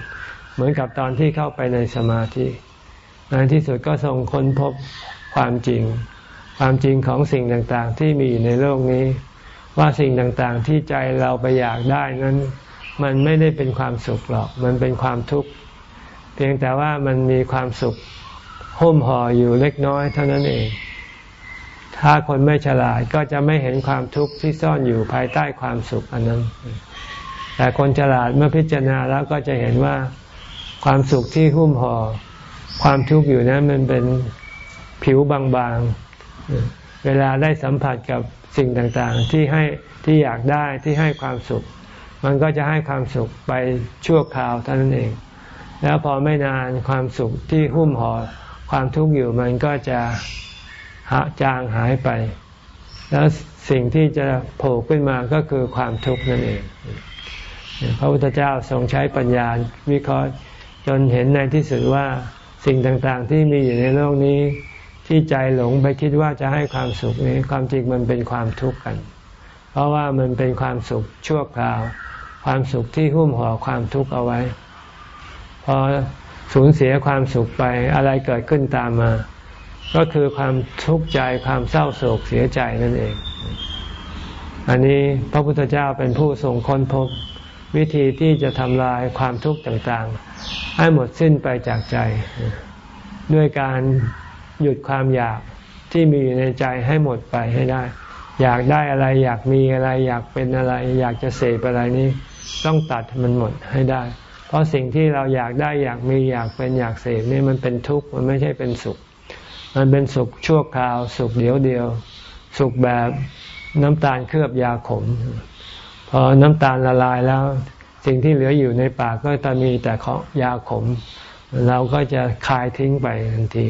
Speaker 1: เหมือนกับตอนที่เข้าไปในสมาธิในที่สุดก็ทรงค้นพบความจริง ความจริงของสิ่งต่างๆ ที่มีอยู่ในโลกนี้ ว่าสิ่งต่างๆที่ใจเราไปอยากได้นั้น มันไม่ได้เป็นความสุขหรอก มันเป็นความทุกข์ พียงแต่ว่ามันมีความสุขหุ้มห่ออยู่เล็กน้อยเท่านั้นเอง ถ้าคนไม่ฉลาดก็จะไม่เห็นความทุกข์ที่ซ่อนอยู่ภายใต้ความสุขอันนั้น แต่คนฉลาดเมื่อพิจารณาแล้วก็จะเห็นว่าความสุขที่หุ้มห่อความทุกข์อยู่นั้นมันเป็นผิวบางๆ เวลาได้สัมผัสกับสิ่งต่างๆ ที่ให้ที่อยากได้ที่ให้ความสุข มันก็จะให้ความสุขไปชั่วคราวเท่านั้นเอง แล้วพอไม่นานความสุขที่หุ้มห่อความทุกข์อยู่มันก็จะหาจางหายไป แล้วสิ่งที่จะโผล่ขึ้นมาก็คือความทุกข์นั่นเอง พระพุทธเจ้าทรงใช้ปัญญาวิเคราะห์จนเห็นในที่สุดว่าสิ่งต่างๆ ที่มีอยู่ในโลกนี้ ที่ใจหลงไปคิดว่าจะให้ความสุขนี้ ความจริงมันเป็นความทุกข์กัน เพราะว่ามันเป็นความสุขชั่วคราว ความสุขที่หุ้มห่อความทุกข์เอาไว้ พอสูญเสียความสุขไปอะไรเกิดขึ้นตามมา ก็คือความทุกข์ใจความเศร้าโศกเสียใจนั่นเอง อันนี้พระพุทธเจ้าเป็นผู้ทรงค้นพบวิธีที่จะทำลายความทุกข์ต่างๆ ให้หมดสิ้นไปจากใจ ด้วยการหยุดความอยากที่มีอยู่ในใจให้หมดไปให้ได้ อยากได้อะไรอยากมีอะไร อยากเป็นอะไร อยากจะเสพอะไรนี้ ต้องตัดมันหมดให้ได้ เพราะสิ่งที่เราอยากได้อยากมีอยากเป็นอยากเสพนี่มันเป็นทุกข์มันไม่ใช่เป็นสุข มันเป็นสุขชั่วคราว สุขเดียวเดียว สุขแบบน้ำตาลเคลือบยาขม พอน้ำตาลละลายแล้ว สิ่งที่เหลืออยู่ในปากก็จะมีแต่ของยาขม เราก็จะคายทิ้งไปทันที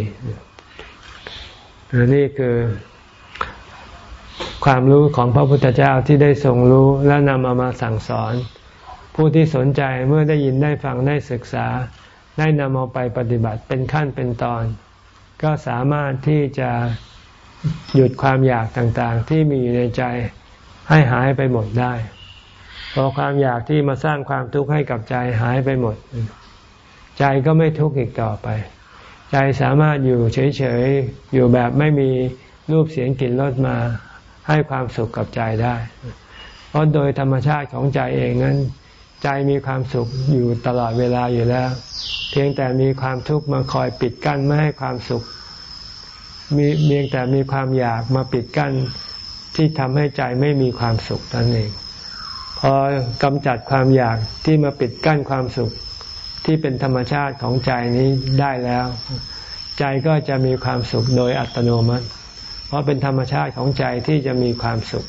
Speaker 1: นี่คือความรู้ของพระพุทธเจ้าที่ได้ทรงรู้และนำเอามาสั่งสอน ผู้ที่สนใจเมื่อได้ยินได้ฟังได้ศึกษา ได้นำเอาไปปฏิบัติเป็นขั้นเป็นตอน ก็สามารถที่จะหยุดความอยากต่างๆ ที่มีอยู่ในใจให้หายไปหมดได้ พอความอยากที่มาสร้างความทุกข์ให้กับใจหายไปหมด ใจก็ไม่ทุกข์อีกต่อไป ใจสามารถอยู่เฉยๆ อยู่แบบไม่มีรูปเสียงกลิ่นรสมาให้ความสุขกับใจได้ เพราะโดยธรรมชาติของใจเองนั้น ใจมีความสุขอยู่ตลอดเวลาอยู่แล้ว เพียงแต่มีความทุกข์มาคอยปิดกั้นไม่ให้ความสุข มีเพียงแต่มีความอยากมาปิดกั้นที่ทำให้ใจไม่มีความสุขนั่นเองพอกำจัดความอยากที่มาปิดกั้นความสุข ที่เป็นธรรมชาติของใจนี้ได้แล้ว ใจก็จะมีความสุขโดยอัตโนมัติ เพราะเป็นธรรมชาติของใจที่จะมีความสุข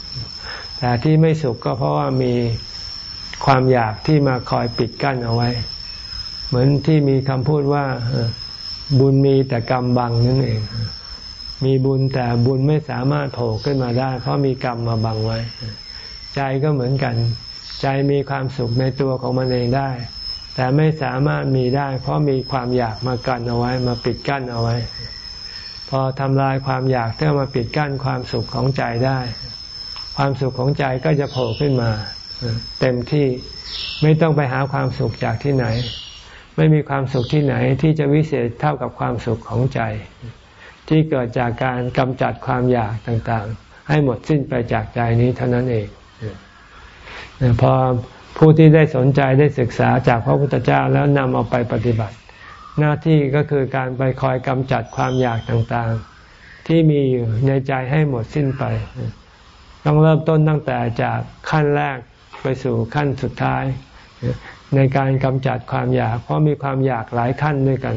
Speaker 1: แต่ที่ไม่สุขก็เพราะว่ามี ความอยากที่มาคอยปิดกั้นเอาไว้ เหมือนที่มีคำพูดว่าบุญมีแต่กรรมบังนั่นเอง มีบุญแต่บุญไม่สามารถโผล่ขึ้นมาได้ เพราะมีกรรมมาบังไว้ ใจก็เหมือนกัน ใจมีความสุขในตัวของมันเองได้ แต่ไม่สามารถมีได้ เพราะมีความอยากมากันเอาไว้ มาปิดกั้นเอาไว้ พอทำลายความอยากเพื่อมาปิดกั้นความสุขของใจได้ ความสุขของใจก็จะโผล่ขึ้นมา เต็มที่ไม่ต้องไปหาความสุขจากที่ไหน ไม่มีความสุขที่ไหนที่จะวิเศษเท่ากับความสุขของใจ ที่เกิดจากการกำจัดความอยากต่างๆ ให้หมดสิ้นไปจากใจนี้เท่านั้นเองพอผู้ที่ได้สนใจได้ศึกษาจากพระพุทธเจ้าแล้วนำเอาไปปฏิบัติ หน้าที่ก็คือการไปคอยกำจัดความอยากต่างๆ ที่มีอยู่ในใจให้หมดสิ้นไป ต้องเริ่มต้นตั้งแต่จากขั้นแรก ไปสู่ขั้นสุดท้าย ในการกำจัดความอยาก เพราะมีความอยากหลายขั้นด้วยกัน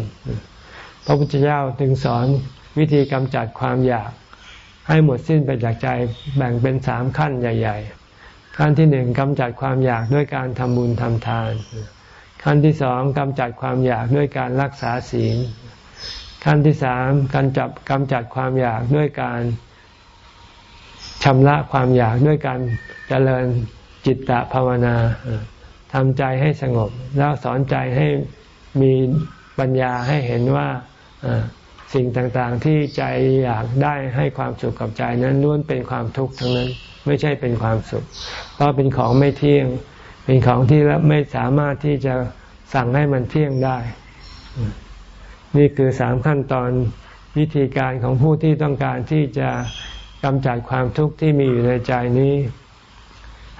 Speaker 1: พระพุทธเจ้าจึงสอนวิธีกำจัดความอยาก ให้หมดสิ้นไปจากใจแบ่งเป็นสามขั้นใหญ่ ๆ ขั้นที่หนึ่งกำจัดความอยากด้วยการทำบุญทำทาน ขั้นที่สองกำจัดความอยากด้วยการรักษาศีลขั้นที่สามกำจัดกำจัดความอยากด้วยการชำระความอยากด้วยการเจริญ จิตตะภาวนาทำใจให้สงบ แล้วสอนใจให้มีปัญญาให้เห็นว่าสิ่งต่างๆที่ใจอยากได้ให้ความสุขกับใจนั้นล้วนเป็นความทุกข์ทั้งนั้นไม่ใช่เป็นความสุข เพราะเป็นของไม่เที่ยง เป็นของที่ไม่สามารถที่จะสั่งให้มันเที่ยงได้ นี่คือสามขั้นตอนวิธีการของผู้ที่ต้องการที่จะกำจัดความทุกข์ที่มีอยู่ในใจนี้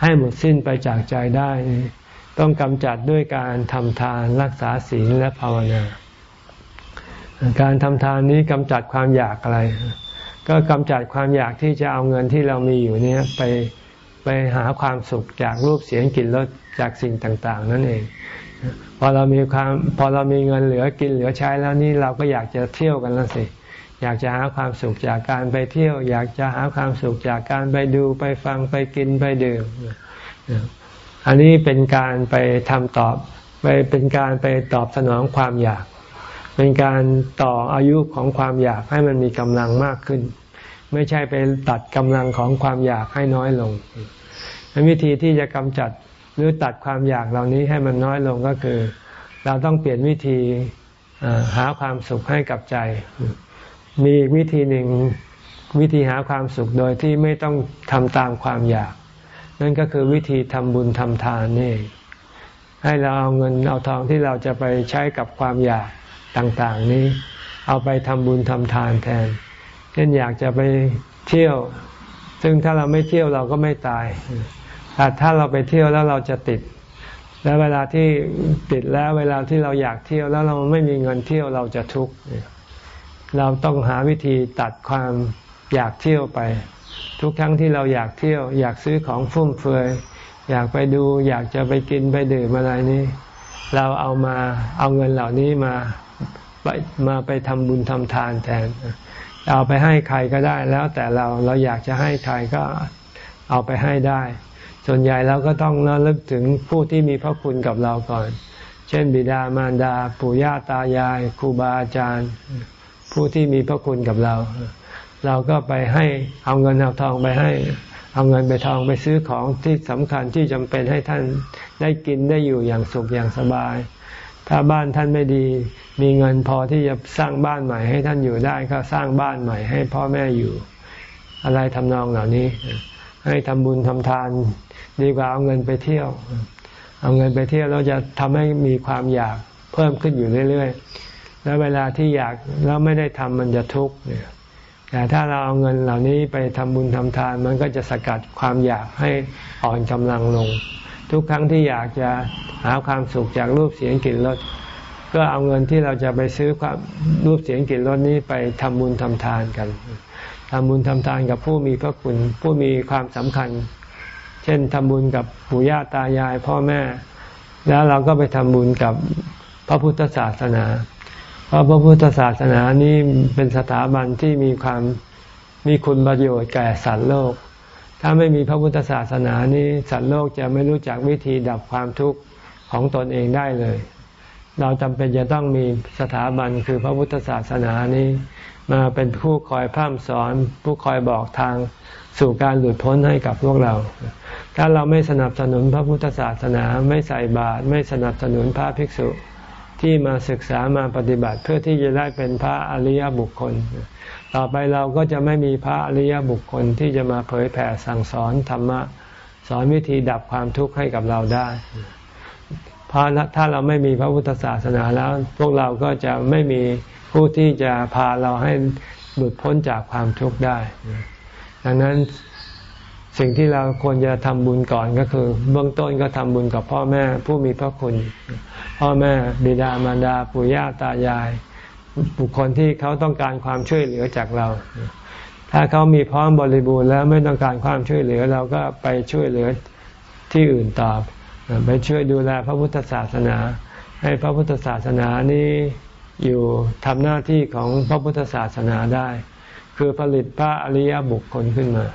Speaker 1: ให้หมดสิ้นไปจากใจได้ ต้องกำจัดด้วยการทำทานรักษาศีลและภาวนา การทำทานนี้กำจัดความอยากอะไร ก็กำจัดความอยากที่จะเอาเงินที่เรามีอยู่นี้ไปไปหาความสุขจากรูปเสียงกลิ่นรสจากสิ่งต่าง ๆ นั่นเองพอเรามีความพอเรามีเงินเหลือกินเหลือใช้แล้วนี่เราก็อยากจะเที่ยวกันแล้วสิ อยากจะหาความสุขจากการไปเที่ยว อยากจะหาความสุขจากการไปดูไปฟังไปกินไปดื่มอันนี้เป็นการไปทำตอบไปเป็นการไปตอบสนองความอยาก เป็นการต่ออายุของความอยากให้มันมีกำลังมากขึ้น ไม่ใช่ไปตัดกำลังของความอยากให้น้อยลงวิธีที่จะกำจัดหรือตัดความอยากเหล่านี้ให้มันน้อยลงก็คือ เราต้องเปลี่ยนวิธีหาความสุขให้กับใจ มีวิธีหนึ่งวิธีหาความสุขโดยที่ไม่ต้องทำตามความอยาก นั่นก็คือวิธีทำบุญทำทานนี่ ให้เราเอาเงินเอาทองที่เราจะไปใช้กับความอยากต่างๆนี้ เอาไปทำบุญทำทานแทน เช่นอยากจะไปเที่ยว ซึ่งถ้าเราไม่เที่ยวเราก็ไม่ตาย แต่ถ้าเราไปเที่ยวแล้วเราจะติด แล้วเวลาที่ติดแล้วเวลาที่เราอยากเที่ยวแล้วเราไม่มีเงินเที่ยวเราจะทุกข์ เราต้องหาวิธีตัดความอยากเที่ยวไป ทุกครั้งที่เราอยากเที่ยว อยากซื้อของฟุ่มเฟือยอยากไปดู อยากจะไปกินไปดื่มอะไรนี้ เราเอามาเอาเงินเหล่านี้มาไปมาไปทำบุญทำทานแทน เอาไปให้ใครก็ได้แล้วแต่เราเราอยากจะให้ใครก็เอาไปให้ได้ ส่วนใหญ่เราก็ต้องระลึกถึงผู้ที่มีพระคุณกับเราก่อน เช่น บิดามารดา ปู่ย่าตายายครูบาอาจารย์ ผู้ที่มีพระคุณกับเรา เราก็ไปให้เอาเงินเอาทองไปให้ เอาเงินไปทองไปซื้อของที่สำคัญที่จำเป็นให้ท่านได้กินได้อยู่อย่างสุขอย่างสบาย ถ้าบ้านท่านไม่ดี มีเงินพอที่จะสร้างบ้านใหม่ให้ท่านอยู่ได้ก็สร้างบ้านใหม่ให้พ่อแม่อยู่ อะไรทำนองเหล่านี้ ให้ทำบุญทำทานดีกว่าเอาเงินไปเที่ยว เอาเงินไปเที่ยวเราจะทำให้มีความอยากเพิ่มขึ้นอยู่เรื่อยๆ แล้วเวลาที่อยากแล้วไม่ได้ทำมันจะทุกข์เนี่ยแต่ถ้าเราเอาเงินเหล่านี้ไปทำบุญทำทาน มันก็จะสกัดความอยากให้อ่อนกำลังลง ทุกครั้งที่อยากจะหาความสุขจากรูปเสียงกลิ่นรสก็เอาเงินที่เราจะไปซื้อความรูปเสียงกลิ่นรสนี้ไปทำบุญทำทานกันทำบุญทำทานกับผู้มีพระคุณผู้มีความสำคัญ เช่นทำบุญกับปู่ย่าตายายพ่อแม่ แล้วเราก็ไปทำบุญกับพระพุทธศาสนา เพราะพระพุทธศาสนานี้เป็นสถาบันที่มีความมีคุณประโยชน์แก่สัตว์โลก ถ้าไม่มีพระพุทธศาสนานี้สัตว์โลกจะไม่รู้จักวิธีดับความทุกข์ของตนเองได้เลย เราจำเป็นจะต้องมีสถาบันคือพระพุทธศาสนานี้ มาเป็นผู้คอยพร่ำสอน ผู้คอยบอกทางสู่การหลุดพ้นให้กับพวกเรา ถ้าเราไม่สนับสนุนพระพุทธศาสนา ไม่ใส่บาตรไม่สนับสนุนพระภิกษุ ที่มาศึกษามาปฏิบัติเพื่อที่จะได้เป็นพระอริยบุคคล ต่อไปเราก็จะไม่มีพระอริยบุคคลที่จะมาเผยแผ่สั่งสอนธรรมะ สอนวิธีดับความทุกข์ให้กับเราได้พระถ้าเราไม่มีพระพุทธศาสนาแล้ว พวกเราก็จะไม่มีผู้ที่จะพาเราให้หลุดพ้นจากความทุกข์ได้ ดังนั้นสิ่งที่เราควรจะทำบุญก่อนก็คือ เบื้องต้นก็ทำบุญกับพ่อแม่ผู้มีพระคุณ พ่อแม่บิดามารดาปู่ย่าตายาย บุคคลที่เขาต้องการความช่วยเหลือจากเรา ถ้าเขามีพร้อมบริบูรณ์แล้วไม่ต้องการความช่วยเหลือเราก็ไปช่วยเหลือที่อื่นตอบไปช่วยดูแลพระพุทธศาสนา ให้พระพุทธศาสนานี้อยู่ทำหน้าที่ของพระพุทธศาสนาได้ คือผลิตพระอริยบุคคลขึ้นมา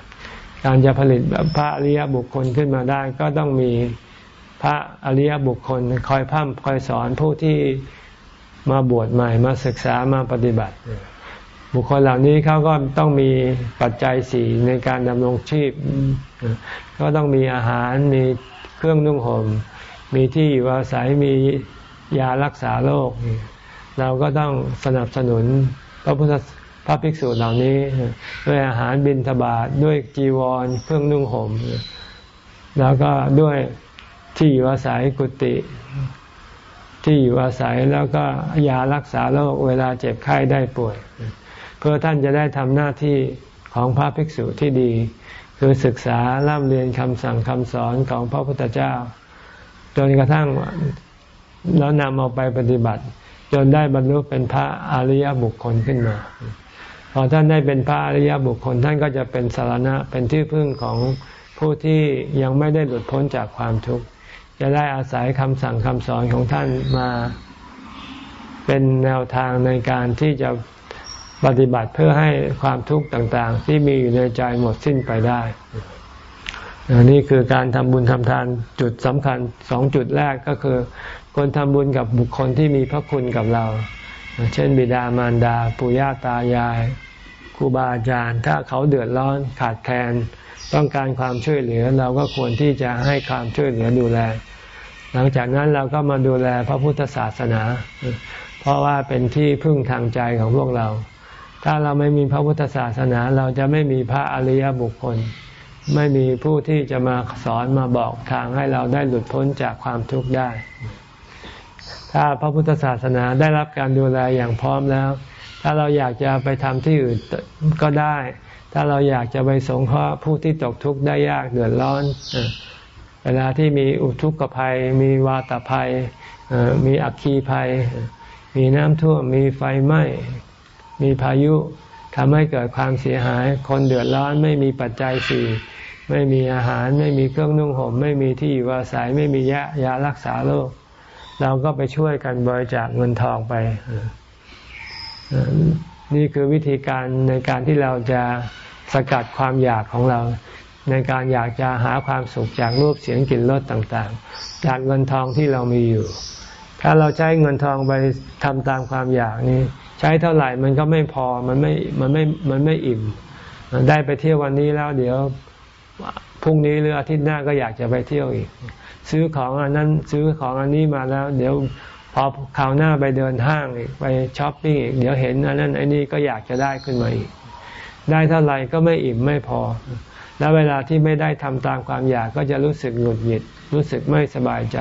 Speaker 1: การจะผลิตพระอริยบุคคลขึ้นมาได้ ก็ต้องมี พระอริยบุคคลคอยพัฒคอยสอนผู้ที่มาบวชใหม่มาศึกษามาปฏิบัติ บุคคลเหล่านี้เขาก็ต้องมีปัจจัยสี่ในการดำรงชีพ ก็ต้องมีอาหารมีเครื่องนุ่งห่มมีที่อยู่อาศัยมียารักษาโรคเราก็ต้องสนับสนุนพระพุทธพระภิกษุเหล่านี้ ด้วยอาหารบิณฑบาตด้วยจีวรเครื่องนุ่งห่มแล้วก็ด้วย ที่อยู่อาศัยกุฏิที่อยู่อาศัยแล้วก็ยารักษาโรคเวลาเจ็บไข้ได้ป่วย เพื่อท่านจะได้ทำหน้าที่ของพระภิกษุที่ดี คือศึกษาร่ำเรียนคำสั่งคำสอนของพระพุทธเจ้า จนกระทั่งแล้วนำเอาไปปฏิบัติ จนได้บรรลุเป็นพระอริยบุคคลขึ้นมา พอท่านได้เป็นพระอริยบุคคล ท่านก็จะเป็นสารณะเป็นที่พึ่งของผู้ที่ยังไม่ได้หลุดพ้นจากความทุกข์ จะได้อาศัยคำสั่งคำสอนของท่านมาเป็นแนวทางในการที่จะปฏิบัติเพื่อให้ความทุกข์ต่างๆ ที่มีอยู่ในใจหมดสิ้นไปได้นี่คือการทำบุญทำทานจุดสำคัญสองจุดแรกก็คือคนทำบุญกับบุคคลที่มีพระคุณกับเรา เช่น บิดามารดาปู่ย่าตายายคครูบาอาจารย์ ถ้าเขาเดือดร้อนขาดแคลนต้องการความช่วยเหลือเราก็ควรที่จะให้ความช่วยเหลือดูแล หลังจากนั้นเราก็มาดูแลพระพุทธศาสนา เพราะว่าเป็นที่พึ่งทางใจของพวกเรา ถ้าเราไม่มีพระพุทธศาสนาเราจะไม่มีพระอริยบุคคล ไม่มีผู้ที่จะมาสอนมาบอกทางให้เราได้หลุดพ้นจากความทุกข์ได้ ถ้าพระพุทธศาสนาได้รับการดูแลอย่างพร้อมแล้ว ถ้าเราอยากจะไปทำที่อื่นก็ได้ ถ้าเราอยากจะไปสงเคราะห์ผู้ที่ตกทุกข์ได้ยากเดือดร้อน เวลาที่มีอุทุกภัย มีวาตภัย มีอัคคีภัย มีน้ำท่วม มีไฟไหม้ มีพายุทำให้เกิดความเสียหาย คนเดือดร้อนไม่มีปัจจัยสี่ ไม่มีอาหาร ไม่มีเครื่องนุ่งห่ม ไม่มีที่อยู่อาศัย ไม่มียายารักษาโรค เราก็ไปช่วยกันบริจาคเงินทองไป นี่คือวิธีการในการที่เราจะสกัดความอยากของเรา ในการอยากจะหาความสุขจากรูปเสียงกลิ่นรสต่างๆ จากเงินทองที่เรามีอยู่ ถ้าเราใช้เงินทองไปทำตามความอยากนี้ใช้เท่าไหร่มันก็ไม่พอมันไม่มันไม่มันไม่อิ่มได้ไปเที่ยววันนี้แล้วเดี๋ยวพรุ่งนี้หรืออาทิตย์หน้าก็อยากจะไปเที่ยวอีก ซื้อของอันนั้นซื้อของอันนี้มาแล้ว เดี๋ยวพอคราวหน้าไปเดินห้างอีกไปช้อปปิ้งอีกเดี๋ยวเห็นอันนั้นไอ้นี่ก็อยากจะได้ขึ้นมาอีก ได้เท่าไหร่ก็ไม่อิ่มไม่พอ แล้วเวลาที่ไม่ได้ทำตามความอยากก็จะรู้สึกหงุดหงิด รู้สึกไม่สบายใจ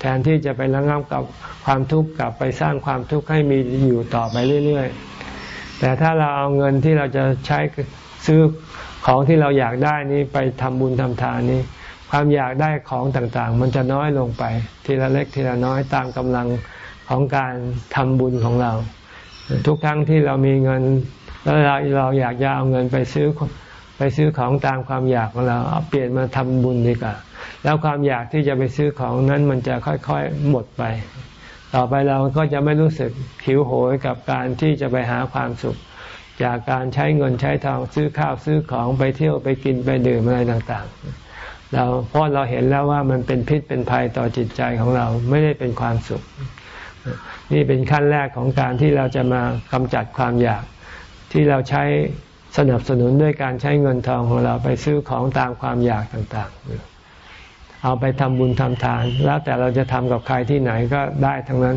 Speaker 1: แทนที่จะไประงับกับความทุกข์กลับไปสร้างความทุกข์ให้มีอยู่ต่อไปเรื่อยๆ แต่ถ้าเราเอาเงินที่เราจะใช้ซื้อของที่เราอยากได้นี้ไปทำบุญทำทานนี้ ความอยากได้ของต่างๆ มันจะน้อยลงไป ทีละเล็กทีละน้อยตามกำลังของการทำบุญของเรา ทุกครั้งที่เรามีเงินแล้วเราเราอยากจะเอาเงินไปซื้อ ไปซื้อของตามความอยากของเราเปลี่ยนมาทำบุญดีกว่าแล้วความอยากที่จะไปซื้อของนั้นมันจะค่อยๆหมดไป ต่อไปเราก็จะไม่รู้สึกหิวโหยกับการที่จะไปหาความสุข จากการใช้เงินใช้ทองซื้อข้าวซื้อของไปเที่ยวไปกินไปดื่มอะไรต่างๆ เราเพราะเราเห็นแล้วว่ามันเป็นพิษเป็นภัยต่อจิตใจของเราไม่ได้เป็นความสุข นี่เป็นขั้นแรกของการที่เราจะมากำจัดความอยากที่เราใช้ สนับสนุนด้วยการใช้เงินทองของเราไปซื้อของตามความอยากต่างๆ เอาไปทำบุญทำทาน แล้วแต่เราจะทำกับใครที่ไหนก็ได้ทั้งนั้น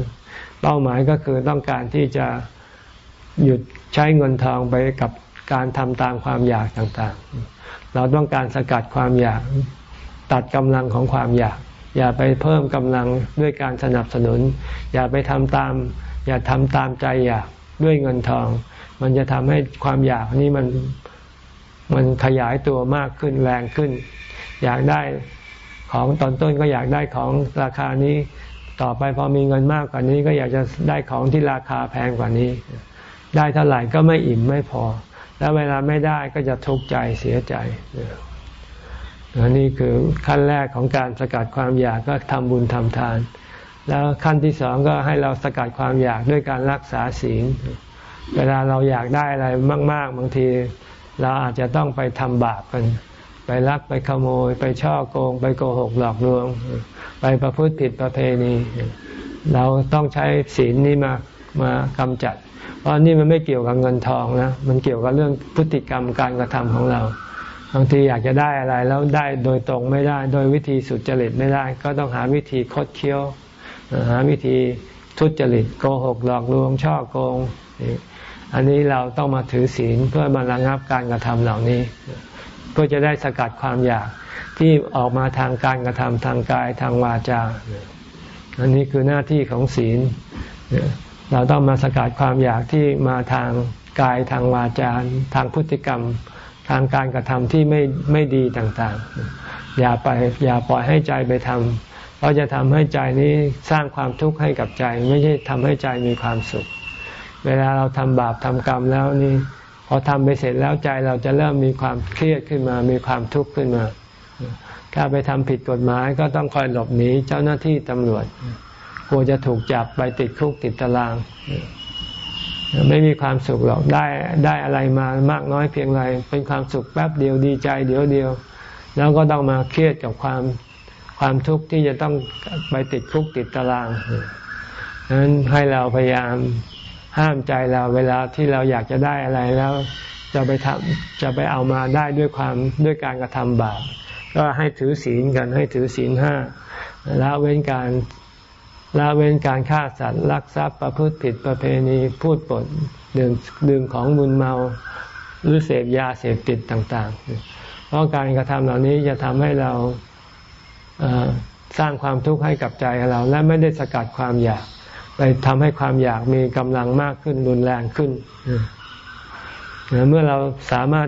Speaker 1: เป้าหมายก็คือต้องการที่จะหยุดใช้เงินทองไปกับการทำตามความอยากต่างๆ เราต้องการสกัดความอยากตัดกำลังของความอยาก อย่าไปเพิ่มกำลังด้วยการสนับสนุน อย่าไปทำตาม อย่าทำตามใจอยากด้วยเงินทอง มันจะทำให้ความอยากนี้มันมันขยายตัวมากขึ้นแรงขึ้น อยากได้ของตอนต้นก็อยากได้ของราคานี้ ต่อไปพอมีเงินมากกว่านี้ก็อยากจะได้ของที่ราคาแพงกว่านี้ ได้เท่าไหร่ก็ไม่อิ่มไม่พอ แล้วเวลาไม่ได้ก็จะทุกข์ใจเสียใจอันนี้คือขั้นแรกของการสกัดความอยากก็ทำบุญทำทาน แล้วขั้นที่สองก็ให้เราสกัดความอยากด้วยการรักษาศีล เวลาเราอยากได้อะไรมาก ๆ บางที เราอาจจะต้องไปทำบาปกัน ไปลักไปขโมย ไปช่อโกง ไปโกหกหลอกลวง ไปประพฤติผิดประเพณี เราต้องใช้ศีลนี้มามากำจัด เพราะนี่มันไม่เกี่ยวกับเงินทองนะมันเกี่ยวกับเรื่องพฤติกรรมการกระทำของเราบางทีอยากจะได้อะไรแล้วได้โดยตรงไม่ได้ โดยวิธีสุจริตไม่ได้ ก็ต้องหาวิธีคดเคี้ยว หาวิธีทุจริตโกหกหลอกลวงช่อโกง อันนี้เราต้องมาถือศีลเพื่อมาระงับการกระทำเหล่านี้ เพื่อจะได้สกัดความอยากที่ออกมาทางการกระทำทางกายทางวาจา อันนี้คือหน้าที่ของศีล เราต้องมาสกัดความอยากที่มาทางกายทางวาจาทางพฤติกรรมทางการกระทำที่ไม่ไม่ดีต่างๆ อย่าไปอย่าปล่อยให้ใจไปทำเพราะจะทำให้ใจนี้สร้างความทุกข์ให้กับใจ ไม่ใช่ทำให้ใจมีความสุข เวลาเราทำบาปทำกรรมแล้วนี่พอทำไปเสร็จแล้วใจเราจะเริ่มมีความเครียดขึ้นมา มีความทุกข์ขึ้นมา ถ้าไปทำผิดกฎหมายก็ต้องคอยหลบหนีเจ้าหน้าที่ตำรวจกลัวจะถูกจับไปติดคุกติดตาราง ไม่มีความสุขหรอกได้ได้อะไรมามากน้อยเพียงไรเป็นความสุขแป๊บเดียวดีใจเดียวเดียว แล้วก็ต้องมาเครียดกับความความทุกข์ที่จะต้องไปติดคุกติดตารางนั้นให้เราพยายาม ห้ามใจเราเวลาที่เราอยากจะได้อะไรแล้ว จะไปทำจะไปเอามาได้ด้วยความด้วยการกระทำบาปก็ให้ถือศีลกันให้ถือศีลห้าละเว้นการละเว้นการฆ่าสัตว์ลักทรัพย์ประพฤติผิดประเพณีพูดปดดื่มดื่มของมึนเมาหรือเสพยาเสพติดต่างๆ เพราะการกระทำเหล่านี้จะทำให้เราสร้างความทุกข์ให้กับใจเรา และไม่ได้สกัดความอยาก ไปทำให้ความอยากมีกำลังมากขึ้นรุนแรงขึ้น เมื่อเราสามารถ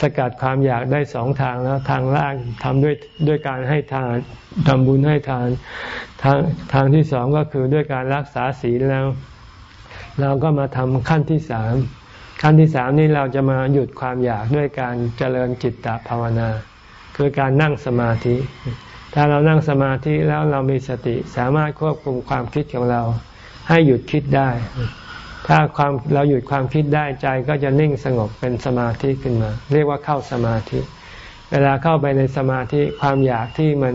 Speaker 1: สกัดความอยากได้สองทางแล้วทางแรกทำด้วยด้วยการให้ทานทำบุญให้ทานทางทางที่สองก็คือด้วยการรักษาศีลแล้ว เราก็มาทำขั้นที่สามขั้นที่สามนี้เราจะมาหยุดความอยากด้วยการเจริญจิตตภาวนา คือการนั่งสมาธิ ถ้าเรานั่งสมาธิแล้วเรามีสติสามารถควบคุมความคิดของเรา ให้หยุดคิดได้ ถ้าความเราหยุดความคิดได้ใจก็จะนิ่งสงบเป็นสมาธิขึ้นมา เรียกว่าเข้าสมาธิ เวลาเข้าไปในสมาธิความอยากที่มัน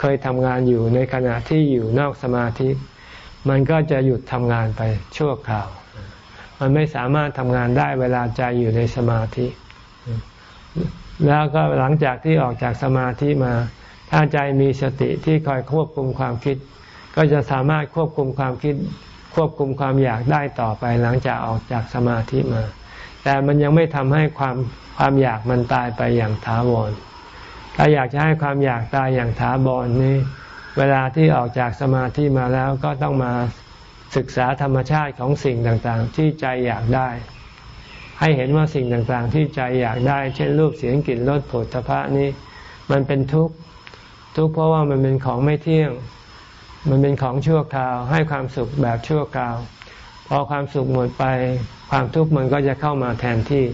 Speaker 1: เคยทำงานอยู่ในขณะที่อยู่นอกสมาธิ มันก็จะหยุดทำงานไปชั่วคราว มันไม่สามารถทำงานได้เวลาใจอยู่ในสมาธิ แล้วก็หลังจากที่ออกจากสมาธิมา ถ้าใจมีสติที่คอยควบคุมความคิด ก็จะสามารถควบคุมความคิด ควบคุมความอยากได้ต่อไปหลังจากออกจากสมาธิมา แต่มันยังไม่ทำให้ความความอยากมันตายไปอย่างถาวร ถ้าอยากจะให้ความอยากตายอย่างถาวรนี้ เวลาที่ออกจากสมาธิมาแล้วก็ต้องมาศึกษาธรรมชาติของสิ่งต่างๆ ที่ใจอยากได้ ให้เห็นว่าสิ่งต่างๆ ที่ใจอยากได้ เช่นรูปเสียงกลิ่นรสผลพระนี้ มันเป็นทุกข์ ทุกข์เพราะว่ามันเป็นของไม่เที่ยง มันเป็นของชั่วคราว ให้ความสุขแบบชั่วคราว พอความสุขหมดไป ความทุกข์มันก็จะเข้ามาแทนที่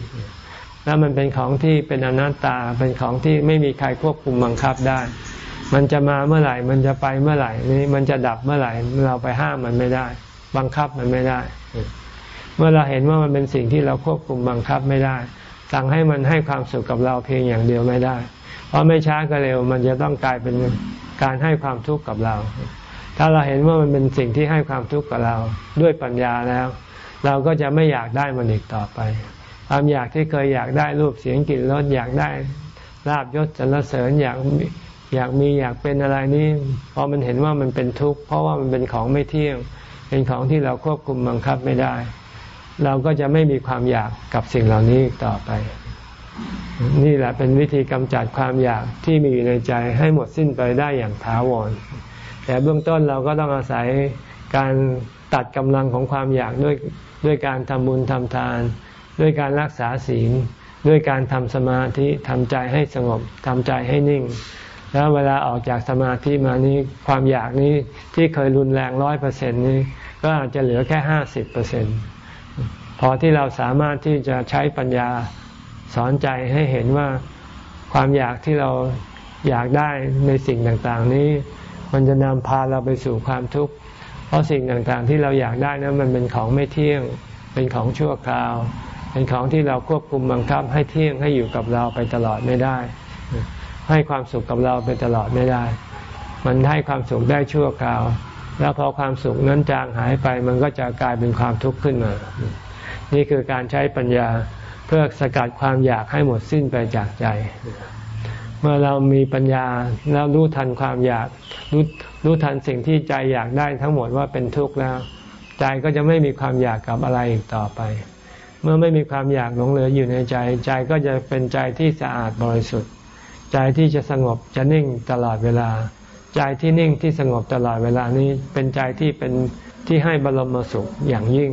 Speaker 1: แล้วมันเป็นของที่เป็นอนัตตา เป็นของที่ไม่มีใครควบคุมบังคับได้ มันจะมาเมื่อไหร่ มันจะไปเมื่อไหร่นี่มันจะดับเมื่อไหร่ เราไปห้ามมันไม่ได้ บังคับมันไม่ได้ เมื่อเราเห็นว่ามันเป็นสิ่งที่เราควบคุมบังคับไม่ได้ สั่งให้มันให้ความสุขกับเราเพียงอย่างเดียวไม่ได้ เพราะไม่ช้าก็เร็ว มันจะต้องกลายเป็นการให้ความทุกข์กับเรา ถ้าเราเห็นว่ามันเป็นสิ่งที่ให้ความทุกข์กับเราด้วยปัญญาแล้ว เราก็จะไม่อยากได้มันอีกต่อไป ความอยากที่เคยอยากได้รูปเสียงกลิ่นรสอยากได้ลาบยศสรรเสริญอยากอยากมีอยากเป็นอะไรนี้พอมันเห็นว่ามันเป็นทุกข์เพราะว่ามันเป็นของไม่เที่ยง เป็นของที่เราควบคุมบังคับไม่ได้ เราก็จะไม่มีความอยากกับสิ่งเหล่านี้ต่อไป นี่แหละเป็นวิธีกำจัดความอยากที่มีอยู่ในใจให้หมดสิ้นไปได้อย่างถาวร แต่เบื้องต้นเราก็ต้องอาศัยการตัดกำลังของความอยากด้วยด้วยการทำบุญทำทาน ด้วยการรักษาศีล ด้วยการทำสมาธิทำใจให้สงบทำใจให้นิ่ง แล้วเวลาออกจากสมาธิมานี้ความอยากนี้ที่เคยรุนแรงร้อยเปอร์เซ็นนี้ ก็อาจจะเหลือแค่ห้าสิบเปอร์เซ็นพอที่เราสามารถที่จะใช้ปัญญา สอนใจให้เห็นว่าความอยากที่เราอยากได้ในสิ่งต่างๆ นี้ มันจะนำพาเราไปสู่ความทุกข์ เพราะสิ่งต่างๆ ที่เราอยากได้นั้นมันเป็นของไม่เที่ยง เป็นของชั่วคราว เป็นของที่เราควบคุมบังคับให้เที่ยงให้อยู่กับเราไปตลอดไม่ได้ ให้ความสุขกับเราไปตลอดไม่ได้ มันให้ความสุขได้ชั่วคราว แล้วพอความสุขนั้นจางหายไป มันก็จะกลายเป็นความทุกข์ขึ้นมา นี่คือการใช้ปัญญา พื่อสกัดความอยากให้หมดสิ้นไปจากใจ เมื่อเรามีปัญญาแล้วรู้ทันความอยากรู้รู้ทันสิ่งที่ใจอยากได้ทั้งหมดว่าเป็นทุกข์แล้ว ใจก็จะไม่มีความอยากกับอะไรอีกต่อไป เมื่อไม่มีความอยากหลงเหลืออยู่ในใจ ใจก็จะเป็นใจที่สะอาดบริสุทธิ์ ใจที่จะสงบจะนิ่งตลอดเวลา ใจที่นิ่งที่สงบตลอดเวลานี้เป็นใจที่เป็นที่ให้บรมสุขอย่างยิ่ง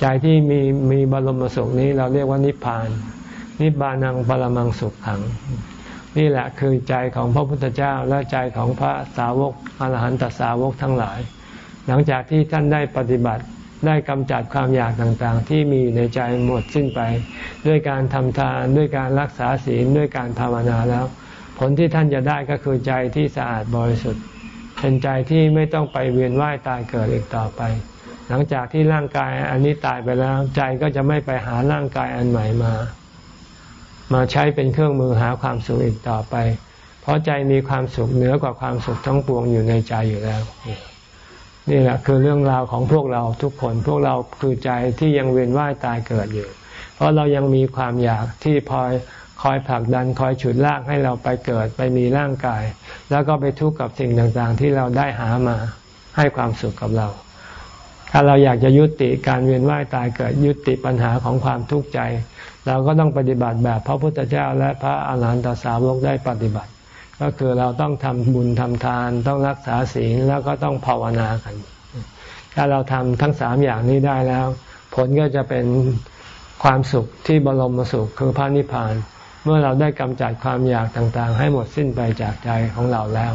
Speaker 1: ใจที่มีมีบรมสุขนี้เราเรียกว่านิพพาน นิบานังปรมังสุขขัง นี่แหละคือใจของพระพุทธเจ้าและใจของพระสาวกอรหันตสาวกทั้งหลาย หลังจากที่ท่านได้ปฏิบัติได้กำจัดความอยากต่างๆ ที่มีอยู่ในใจหมดสิ้นไป ด้วยการทำทานด้วยการรักษาศีลด้วยการภาวนาแล้ว ผลที่ท่านจะได้ก็คือใจที่สะอาดบริสุทธิ์เป็นใจที่ไม่ต้องไปเวียนว่ายตายเกิดอีกต่อไป หลังจากที่ร่างกายอันนี้ตายไปแล้ว ใจก็จะไม่ไปหาร่างกายอันใหม่มา มาใช้เป็นเครื่องมือหาความสุขอีกต่อไป เพราะใจมีความสุขเหนือกว่าความสุขทั้งปวงอยู่ในใจอยู่แล้ว นี่แหละคือเรื่องราวของพวกเราทุกคนพวกเราคือใจที่ยังเวียนว่ายตายเกิดอยู่ เพราะเรายังมีความอยากที่พอยคอยผลักดันคอยฉุดลากให้เราไปเกิดไปมีร่างกาย แล้วก็ไปทุกข์กับสิ่งต่างๆ ที่เราได้หามาให้ความสุขกับเรา ถ้าเราอยากจะยุติการเวียนว่ายตายเกิดยุติปัญหาของความทุกข์ใจ เราก็ต้องปฏิบัติแบบพระพุทธเจ้าและพระอาหารหันตสาวกได้ปฏิบัติ ก็คือเราต้องทำบุญทำทาน ต้องรักษาศีลแล้วก็ต้องภาวนากัน ถ้าเราทำทั้งสามอย่างนี้ได้แล้ว ผลก็จะเป็นความสุขที่บรมสุขคือพระนิพพาน เมื่อเราได้กำจัดความอยากต่างๆ ให้หมดสิ้นไปจากใจของเราแล้ว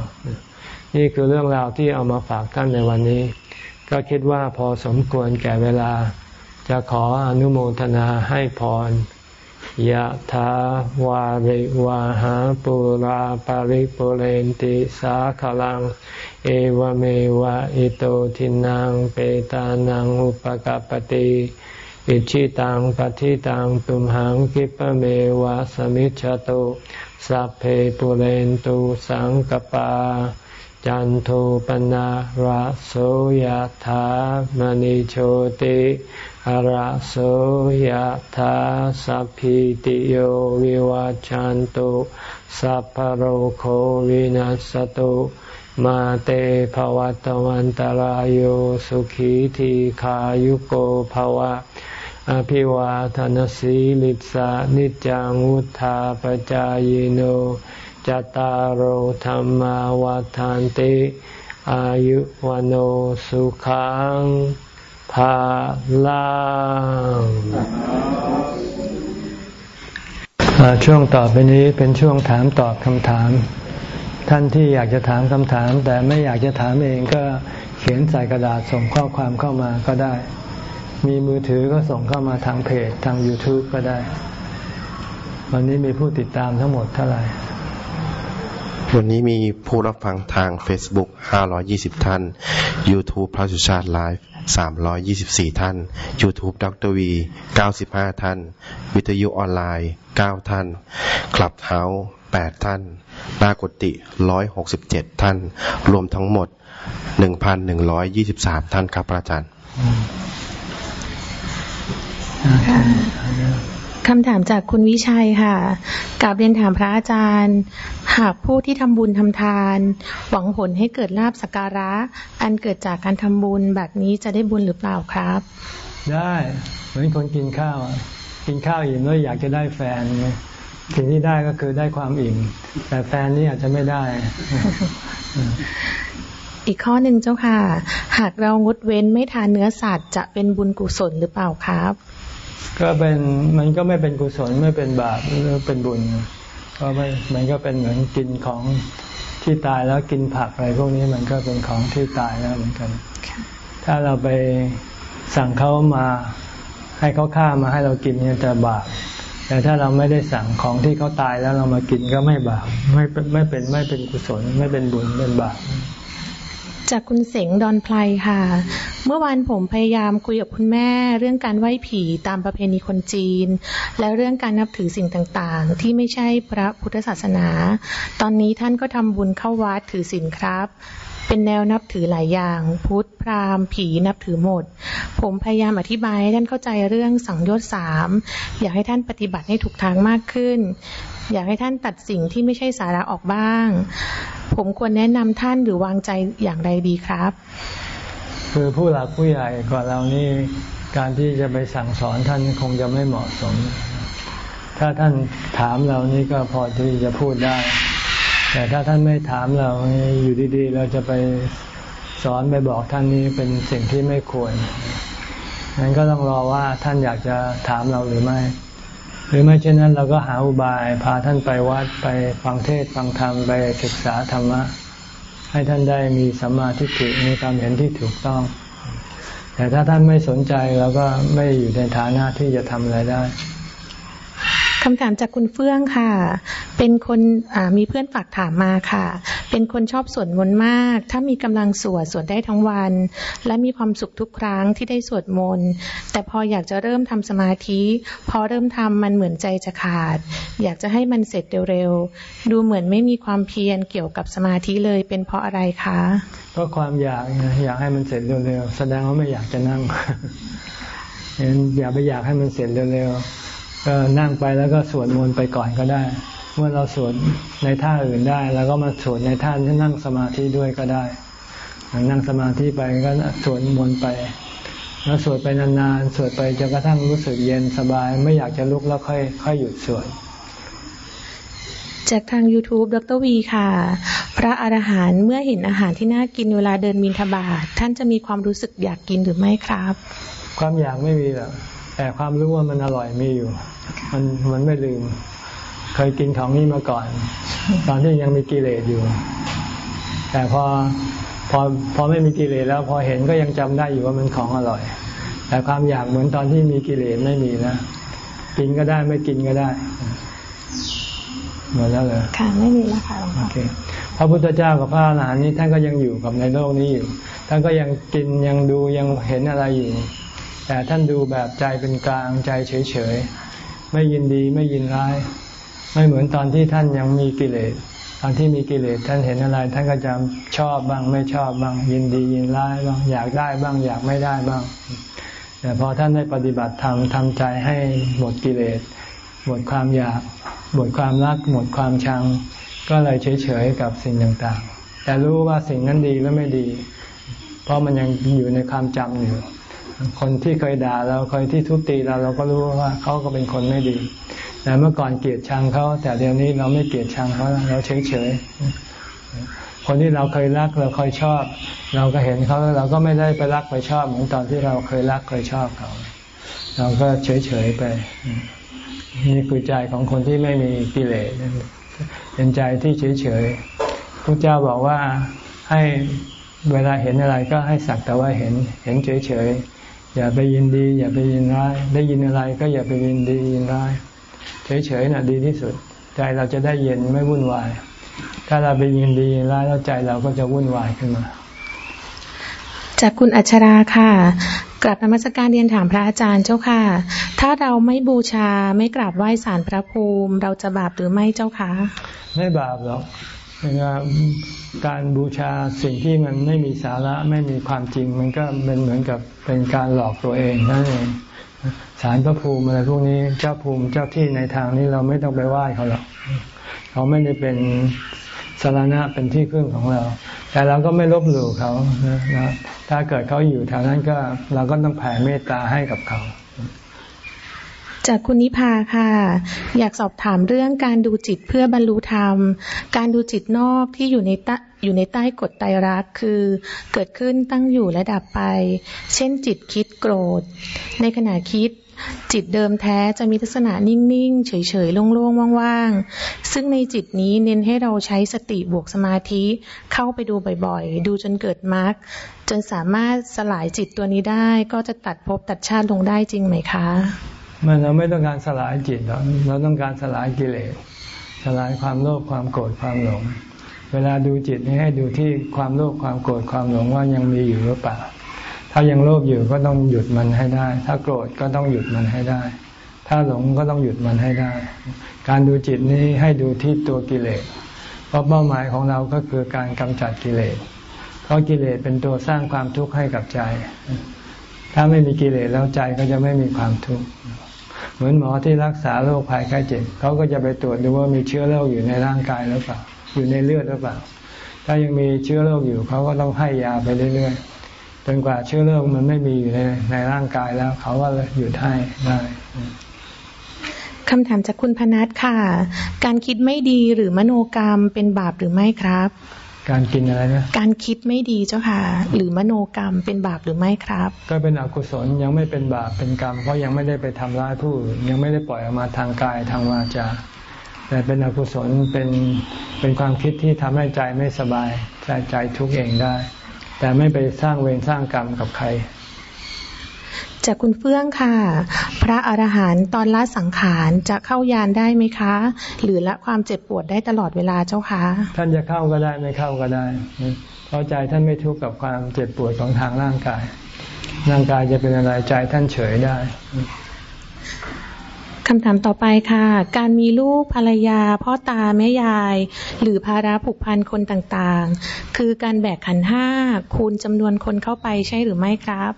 Speaker 1: นี่คือเรื่องราวที่เอามาฝากท่านในวันนี้ ก็คิดว่าพอสมควรแก่เวลา จะขออนุโมทนาให้พรยะถาวาริวาหาปุราปาริปุเรนติสาขลัง เอวเมวะอิโตทินังเปตานังอุปกปติอิชิตังปฏิตังตุมหังกิปเมวะสมิจฉตุสัพเพปุเรนตุสังกปา จันโทปนะระโสยธามณิโชติอระโสยธาสัพพิติโยวิวัจจันตุสัพพโรโควินัสตุมาเตภวัตวันตารโยสุขีทีขายุโกภวะ อภิวาทานสีลิสานิจังวุธาปจายโน จตารโหธรรมวาทานติ อายุวันโอสุขังภาลังช่วงต่อไปนี้เป็นช่วงถามตอบคำถาม ท่านที่อยากจะถามคำถาม แต่ไม่อยากจะถามเองก็เขียนใส่กระดาษส่งข้อความเข้ามาก็ได้ มีมือถือก็ส่งเข้ามาทางเพจทาง YouTube ก็ได้ วันนี้มีผู้ติดตามทั้งหมดเท่าไหร่
Speaker 2: วันนี้มีผู้รับฟังทาง Facebook 520 ท่าน YouTube พระสุชาติไลฟ์324 ท่าน YouTube ดรวี 95 ท่าน วิทยุออนไลน์ 9 ท่าน คลับเฮาส์8ท่าน นากติ 167 ท่าน รวมทั้งหมด 1,123 ท่านครับอาจารย์
Speaker 3: คำถามจากคุณวิชัยค่ะกาบเรียนถามพระอาจารย์ หากผู้ที่ทำบุญทำทาน หวังผลให้เกิดลาบสการะ อันเกิดจากการทำบุญแบบนี้จะได้บุญหรือเปล่าครับ
Speaker 1: ได้เหมือนคนกินข้าว กินข้าวอิ่มแล้วอยากจะได้แฟนไงสิ่งที่ได้ก็คือได้ความอิ่มแต่แฟนนี่อาจจะไม่ได้
Speaker 3: อีกข้อหนึ่งเจ้าค่ะ หากเรางดเว้นไม่ทานเนื้อสัตว์จะเป็นบุญกุศลหรือเปล่าครับ
Speaker 1: ก็เป็นมันก็ไม่เป็นกุศลไม่เป็นบาปหรือเป็นบุญก็ไม่มันก็เป็นเหมือนกินของที่ตายแล้วกินผักอะไรพวกนี้มันก็เป็นของที่ตายแล้วเหมือนกัน ถ้าเราไปสั่งเขามาให้เขาฆ่ามาให้เรากินเนี่ยจะบาป แต่ถ้าเราไม่ได้สั่งของที่เขาตายแล้วเรามากินก็ไม่บาปไม่ไม่เป็นไม่เป็นกุศลไม่เป็นบุญเป็นบาป
Speaker 3: จากคุณเสงดอนไพลค่ะ เมื่อวานผมพยายามคุยกับคุณแม่ เรื่องการไหว้ผีตามประเพณีคนจีน และเรื่องการนับถือสิ่งต่างๆ ที่ไม่ใช่พระพุทธศาสนา ตอนนี้ท่านก็ทำบุญเข้าวัดถือศีลครับเป็นแนวนับถือหลายอย่าง พุทธพราหมณ์ผีนับถือหมด ผมพยายามอธิบายให้ท่านเข้าใจเรื่องสังโยชน์สามอยากให้ท่านปฏิบัติให้ถูกทางมากขึ้น อยากให้ท่านตัดสิ่งที่ไม่ใช่สาระออกบ้าง ผมควรแนะนำท่านหรือวางใจอย่างไรดีครับ
Speaker 1: คือผู้หลักผู้ใหญ่กว่าเรานี่การที่จะไปสั่งสอนท่านคงจะไม่เหมาะสม ถ้าท่านถามเรานี่ก็พอที่จะพูดได้ แต่ถ้าท่านไม่ถามเราอยู่ดีๆ เราจะไปสอนไปบอกท่านนี้เป็นสิ่งที่ไม่ควรงั้นก็ต้องรอว่าท่านอยากจะถามเราหรือไม่ หรือไม่เช่นนั้นเราก็หาอุบายพาท่านไปวัดไปฟังเทศฟังธรรมไปศึกษาธรรมะ ให้ท่านได้มีสัมมาทิฏฐิมีความเห็นที่ถูกต้อง แต่ถ้าท่านไม่สนใจเราก็ไม่อยู่ในฐานะที่จะทำอะไรได้
Speaker 3: คำถามจากคุณเฟื่องค่ะ เป็นคนมีเพื่อนฝากถามมาค่ะ เป็นคนชอบสวดมนต์มาก ถ้ามีกำลังสวดสวดได้ทั้งวัน และมีความสุขทุกครั้งที่ได้สวดมนต์ แต่พออยากจะเริ่มทำสมาธิ พอเริ่มทำมันเหมือนใจจะขาด อยากจะให้มันเสร็จเร็วๆ ดูเหมือนไม่มีความเพียรเกี่ยวกับสมาธิเลย เป็นเพราะอะไรคะ
Speaker 1: ก็ความอยากอยากให้มันเสร็จเร็วๆ แสดงว่าไม่อยากจะนั่งอย่าไปอยากให้มันเสร็จเร็วๆ ก็นั่งไปแล้วก็สวดมนต์ไปก่อนก็ได้ เมื่อเราสวดในท่าอื่นได้ แล้วก็มาสวดในท่าที่นั่งสมาธิด้วยก็ได้ นั่งสมาธิไปก็สวดมนต์ไป แล้วสวดไปนานๆ สวดไปจนกระทั่งรู้สึกเย็นสบาย ไม่อยากจะลุกแล้วค่อยค่อยหยุดสวด
Speaker 3: จากทาง YouTube ดรวีค่ะ พระอรหันต์เมื่อเห็นอาหารที่น่ากินเวลาเดินมินทบาท ท่านจะมีความรู้สึกอยากกินหรือไม่ครับ
Speaker 1: ความอยากไม่มีหรอก แต่ความรู้ว่ามันอร่อยมีอยู่ มันมันไม่ลืม เคยกินของนี้มาก่อน ตอนที่ยังมีกิเลสอยู่ แต่พอพอพอไม่มีกิเลสแล้วพอเห็นก็ยังจำได้อยู่ว่ามันของอร่อย แต่ความอยากเหมือนตอนที่มีกิเลสไม่มีนะกินก็ได้ไม่กินก็ได้หมดแล้วเลย
Speaker 3: ค่ะไม่มีแล้วค่ะโอเค
Speaker 1: พระพุทธเจ้ากับพระอรหันต์นี้ท่านก็ยังอยู่กับในโลกนี้อยู่ ท่านก็ยังกินยังดูยังเห็นอะไรอยู่ แต่ท่านดูแบบใจเป็นกลางใจเฉยๆ ไม่ยินดีไม่ยินร้าย ไม่เหมือนตอนที่ท่านยังมีกิเลส ตอนที่มีกิเลสท่านเห็นอะไร ท่านก็จะชอบบ้างไม่ชอบบ้าง ยินดียินร้ายบ้างอยากได้บ้างอยากไม่ได้บ้าง แต่พอท่านได้ปฏิบัติธรรมทำใจให้หมดกิเลส หมดความอยาก หมดความรัก หมดความชัง ก็เลยเฉยๆกับสิ่งต่างๆ แต่รู้ว่าสิ่งนั้นดีและไม่ดี เพราะมันยังอยู่ในความจำอยู่ คนที่เคยด่าเราเคยที่ทุบตีเราเราก็รู้ว่าเขาก็เป็นคนไม่ดี แต่เมื่อก่อนเกลียดชังเขาแต่เดี๋ยวนี้เราไม่เกลียดชังเขาเราเฉยเฉยคนที่เราเคยรักเราเคยชอบ เราก็เห็นเขาเราก็ไม่ได้ไปรักไปชอบเหมือนตอนที่เราเคยรักเคยชอบเขาเราก็เฉยเฉยไปนี่คือใจของคนที่ไม่มีกิเลสเป็นใจที่เฉยเฉยพระเจ้าบอกว่าให้เวลาเห็นอะไรก็ให้สักแต่ว่าเห็นเห็นเฉยเฉย อย่าไปยินดี อย่าไปยินร้าย ได้ยินอะไรก็อย่าไปยินดียินร้าย เฉยๆน่ะดีที่สุด ใจเราจะได้เย็นไม่วุ่นวาย ถ้าเราไปยินดียินร้ายแล้วใจเราก็จะวุ่นวายขึ้นมา
Speaker 3: จากคุณอัชราค่ะกลับนมัสการเรียนถามพระอาจารย์เจ้าค่ะ ถ้าเราไม่บูชาไม่กราบไหว้สารพระภูมิ เราจะบาปหรือไม่เจ้าคะ
Speaker 1: ไม่บาปหรอก การบูชาสิ่งที่มันไม่มีสาระไม่มีความจริง มันก็เป็นเหมือนกับเป็นการหลอกตัวเองนั่นเองสารพระภูมิอะไรพวกนี้เจ้าภูมิเจ้าที่ในทางนี้เราไม่ต้องไปไหว้เขาหรอกเขาไม่ได้เป็นสารณะเป็นที่พึ่งของเรา แต่เราก็ไม่ลบหลู่เขานะถ้าเกิดเขาอยู่แถวนั้นก็เราก็ต้องแผ่เมตตาให้กับเขา
Speaker 3: จากคุณนิพาค่ะ อยากสอบถามเรื่องการดูจิตเพื่อบรรลุธรรม การดูจิตนอกที่อยู่ในตอยู่ในใต้กฎไตรลักษณ์คือเกิดขึ้นตั้งอยู่และดับไป เช่นจิตคิดโกรธ ในขณะคิดจิตเดิมแท้จะมีลักษณะนิ่ง ๆ เฉย ๆ โล่ง ๆ ว่าง ๆ ซึ่งในจิตนี้เน้นให้เราใช้สติบวกสมาธิเข้าไปดูบ่อย ๆ ดูจนเกิดมรรคจนสามารถสลายจิตตัวนี้ได้ก็จะตัดภพตัดชาติลงได้จริงไหมคะ
Speaker 1: มันเราไม่ต้องการสลายจิตเราเราต้องการสลายกิเลสสลายความโลภความโกรธความหลง เวลาดูจิตนี้ให้ดูที่ความโลภความโกรธความหลงว่ายังมีอยู่หรือเปล่า ถ้ายังโลภอยู่ก็ต้องหยุดมันให้ได้ ถ้าโกรธก็ต้องหยุดมันให้ได้ ถ้าหลงก็ต้องหยุดมันให้ได้ การดูจิตนี้ให้ดูที่ตัวกิเลสเพราะเป้าหมายของเราก็คือการกำจัดกิเลสเพราะกิเลสเป็นตัวสร้างความทุกข์ให้กับใจ ถ้าไม่มีกิเลสแล้วใจก็จะไม่มีความทุกข์ เหมือนหมอที่รักษาโรคภัยไข้เจ็บเขาก็จะไปตรวจดูว่ามีเชื้อโรคอยู่ในร่างกายหรือเปล่า อยู่ในเลือดหรือเปล่า ถ้ายังมีเชื้อโรคอยู่เขาก็ต้องให้ยาไปเรื่อยๆจนกว่าเชื้อโรคมันไม่มีอยู่ในในร่างกายแล้ว เขาก็หยุดให้ได้
Speaker 3: คำถามจากคุณพนัทค่ะ การคิดไม่ดีหรือมโนกรรมเป็นบาปหรือไม่ครับ
Speaker 1: การกินอะไรนะ
Speaker 3: การคิดไม่ดีเจ้าค่ะ หรือมโนกรรมเป็นบาปหรือไม่ครับ
Speaker 1: ก็เป็นอกุศลยังไม่เป็นบาปเป็นกรรม เพราะยังไม่ได้ไปทำร้ายผู้อื่นยังไม่ได้ปล่อยออกมาทางกายทางวาจาแต่เป็นอกุศลเป็นเป็นความคิดที่ทำให้ใจไม่สบายใจใจทุกข์เองได้ แต่ไม่ไปสร้างเวรสร้างกรรมกับใคร
Speaker 3: จากคุณเฟื่องค่ะ พระอรหันต์ตอนละสังขารจะเข้ายานได้ไหมคะ หรือละความเจ็บปวดได้ตลอดเวลาเจ้าคะ
Speaker 1: ท่านจะเข้าก็ได้ไม่เข้าก็ได้ เพราะใจท่านไม่ทุกข์กับความเจ็บปวดของทางร่างกาย ร่างกายจะเป็นอะไรใจท่านเฉยได้
Speaker 3: คำถามต่อไปค่ะ การมีลูกภรรยา พ่อตาแม่ยาย หรือภาระผูกพันคนต่างๆ คือการแบกขันห้าคูณจำนวนคนเข้าไปใช่หรือไม่ครับ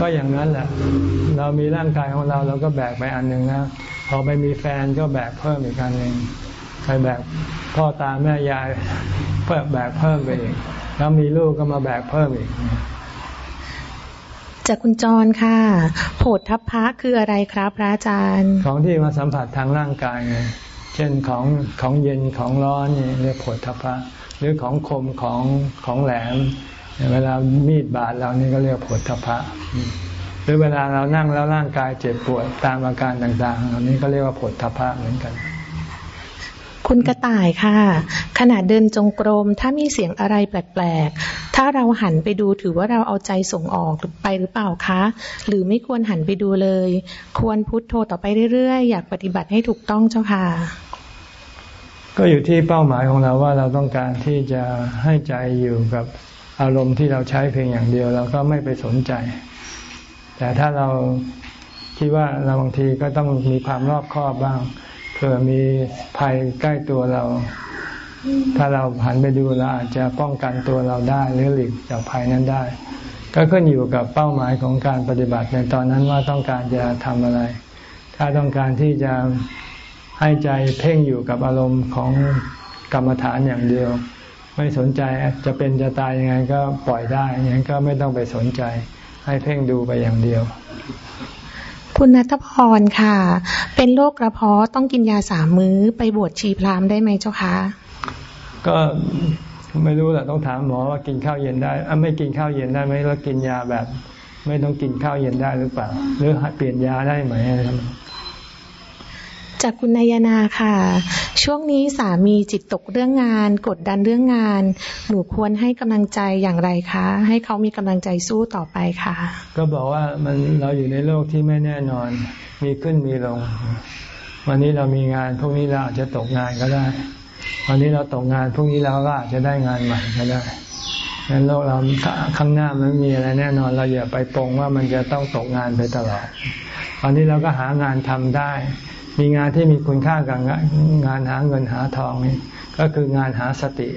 Speaker 1: ก็อย่างนั้นแหละ เรามีร่างกายของเราเราก็แบกไปอันหนึ่งนะพอไปมีแฟนก็แบกเพิ่มอีกอันหนึ่งไปแบกพ่อตาแม่ยายเพิ่มแบกเพิ่มไปอีกแล้วมีลูกก็มาแบกเพิ่มอีก
Speaker 3: จากคุณจรค่ะโผฏฐัพพระคืออะไรครับพระอาจารย์
Speaker 1: ของที่มาสัมผัสทางร่างกายไงเช่นของของเย็นของร้อนนี่เรียกโผฏฐัพพระ หรือของคมของของแหลม เวลามีดบาดเรานี่ก็เรียกโผฏฐัพพระ หรือเวลาเรานั่งแล้วร่างกายเจ็บปวดตามอาการต่างๆเหล่านี้ก็เรียกว่าโผฏฐัพพะเหมือนกัน
Speaker 3: คุณกระต่ายค่ะ ขณะเดินจงกรม ถ้ามีเสียงอะไรแปลกๆ ถ้าเราหันไปดูถือว่าเราเอาใจส่งออกไปหรือเปล่าคะ หรือไม่ควรหันไปดูเลย ควรพุทโธต่อไปเรื่อยๆ อยากปฏิบัติให้ถูกต้องเจ้าค่ะ
Speaker 1: ก็อยู่ที่เป้าหมายของเราว่าเราต้องการที่จะให้ใจอยู่กับอารมณ์ที่เราใช้เพียงอย่างเดียวเราก็ไม่ไปสนใจ แต่ถ้าเราคิดว่าเราบางทีก็ต้องมีความรอบคอบบ้าง เผื่อมีภัยใกล้ตัวเรา ถ้าเราหันไปดูเราอาจจะป้องกันตัวเราได้หรือหลีกจากภัยนั้นได้ ก็ขึ้นอยู่กับเป้าหมายของการปฏิบัติในตอนนั้นว่าต้องการจะทำอะไร ถ้าต้องการที่จะให้ใจเพ่งอยู่กับอารมณ์ของกรรมฐานอย่างเดียว ไม่สนใจจะเป็นจะตายยังไงก็ปล่อยได้อย่างนั้นก็ไม่ต้องไปสนใจ ให้เพ่งดูไปอย่างเดียว
Speaker 3: คุณนัทพรค่ะ เป็นโรคกระเพาะต้องกินยาสามมื้อไปบวชชีพรามได้ไหมเจ้าคะ
Speaker 1: ก็ไม่รู้แหละต้องถามหมอว่ากินข้าวเย็นได้ไม่กินข้าวเย็นได้ไหมแล้วกินยาแบบ ไม่ต้องกินข้าวเย็นได้หรือเปล่า หรือเปลี่ยนยาได้ไหม
Speaker 3: จากคุณนายนาค่ะ ช่วงนี้สามีจิตตกเรื่องงาน กดดันเรื่องงาน หนูควรให้กำลังใจอย่างไรคะ ให้เขามีกำลังใจสู้ต่อไปค่ะ
Speaker 1: ก็บอกว่ามันเราอยู่ในโลกที่ไม่แน่นอน มีขึ้นมีลง วันนี้เรามีงานพรุ่งนี้เราอาจจะตกงานก็ได้ วันนี้เราตกงานพรุ่งนี้เราก็อาจจะได้งานใหม่ก็ได้งั้นโลกเราข้างหน้ามันมีอะไรแน่นอน เราอย่าไปปรงว่ามันจะต้องตกงานไปตลอดตอนนี้เราก็หางานทำได้ มีงานที่มีคุณค่ากับงานหาเงินหาทองนี่ก็คืองานหาสติ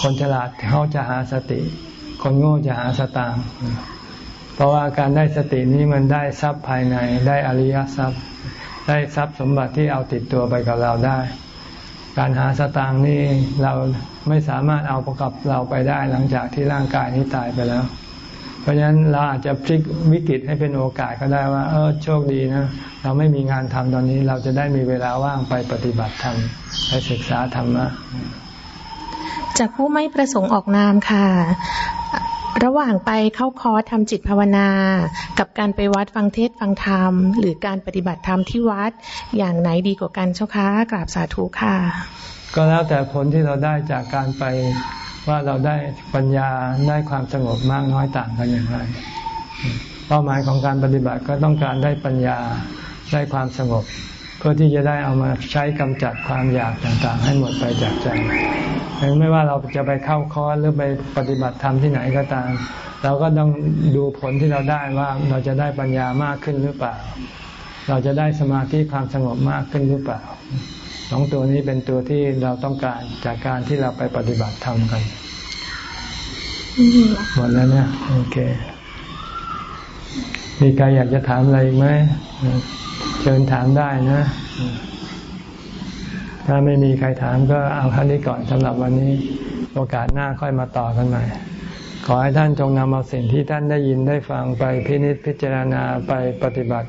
Speaker 1: คนฉลาดเขาจะหาสติ คนโง่จะหาสตางค์เพราะว่าการได้สตินี้มันได้ทรัพย์ภายในได้อริยทรัพย์ ได้ทรัพย์สมบัติที่เอาติดตัวไปกับเราได้ การหาสตางค์นี่เราไม่สามารถเอาประกับเราไปได้หลังจากที่ร่างกายนี้ตายไปแล้ว เพราะฉะนั้นเราอาจจะพลิกวิกฤตให้เป็นโอกาสก็ได้ว่า เออโชคดีนะ เราไม่มีงานทำตอนนี้ เราจะได้มีเวลาว่างไปปฏิบัติธรรมไปศึกษาธรรมะ
Speaker 3: จากผู้ไม่ประสงค์ออกนามค่ะ ระหว่างไปเข้าคอร์สทำจิตภาวนา กับการไปวัดฟังเทศฟังธรรม หรือการปฏิบัติธรรมที่วัดอย่างไหนดีกว่ากันเจ้าคะกราบสาธุค่ะ
Speaker 1: ก็แล้วแต่ผลที่เราได้จากการไป ว่าเราได้ปัญญาได้ความสงบมากน้อยต่างกันอย่างไร เป้าหมายของการปฏิบัติก็ต้องการได้ปัญญาได้ความสงบ เพื่อที่จะได้เอามาใช้กำจัดความอยากต่างๆ ให้หมดไปจากใจไม่ว่าเราจะไปเข้าคอร์สหรือไปปฏิบัติธรรมที่ไหนก็ตาม เราก็ต้องดูผลที่เราได้ว่าเราจะได้ปัญญามากขึ้นหรือเปล่า เราจะได้สมาธิความสงบมากขึ้นหรือเปล่า สองตัวนี้เป็นตัวที่เราต้องการจากการที่เราไปปฏิบัติธรรมกันหมดแล้วเนี่ยโอเค มีใครอยากจะถามอะไรไหมเชิญถามได้นะ ถ้าไม่มีใครถามก็เอาค่นี้ก่อนสำหรับวันนี้ โอกาสหน้าค่อยมาต่อกันใหม่ ขอให้ท่านจงนำเอาสิ่งที่ท่านได้ยินได้ฟังไปพินิจพิจารณาไปปฏิบัติ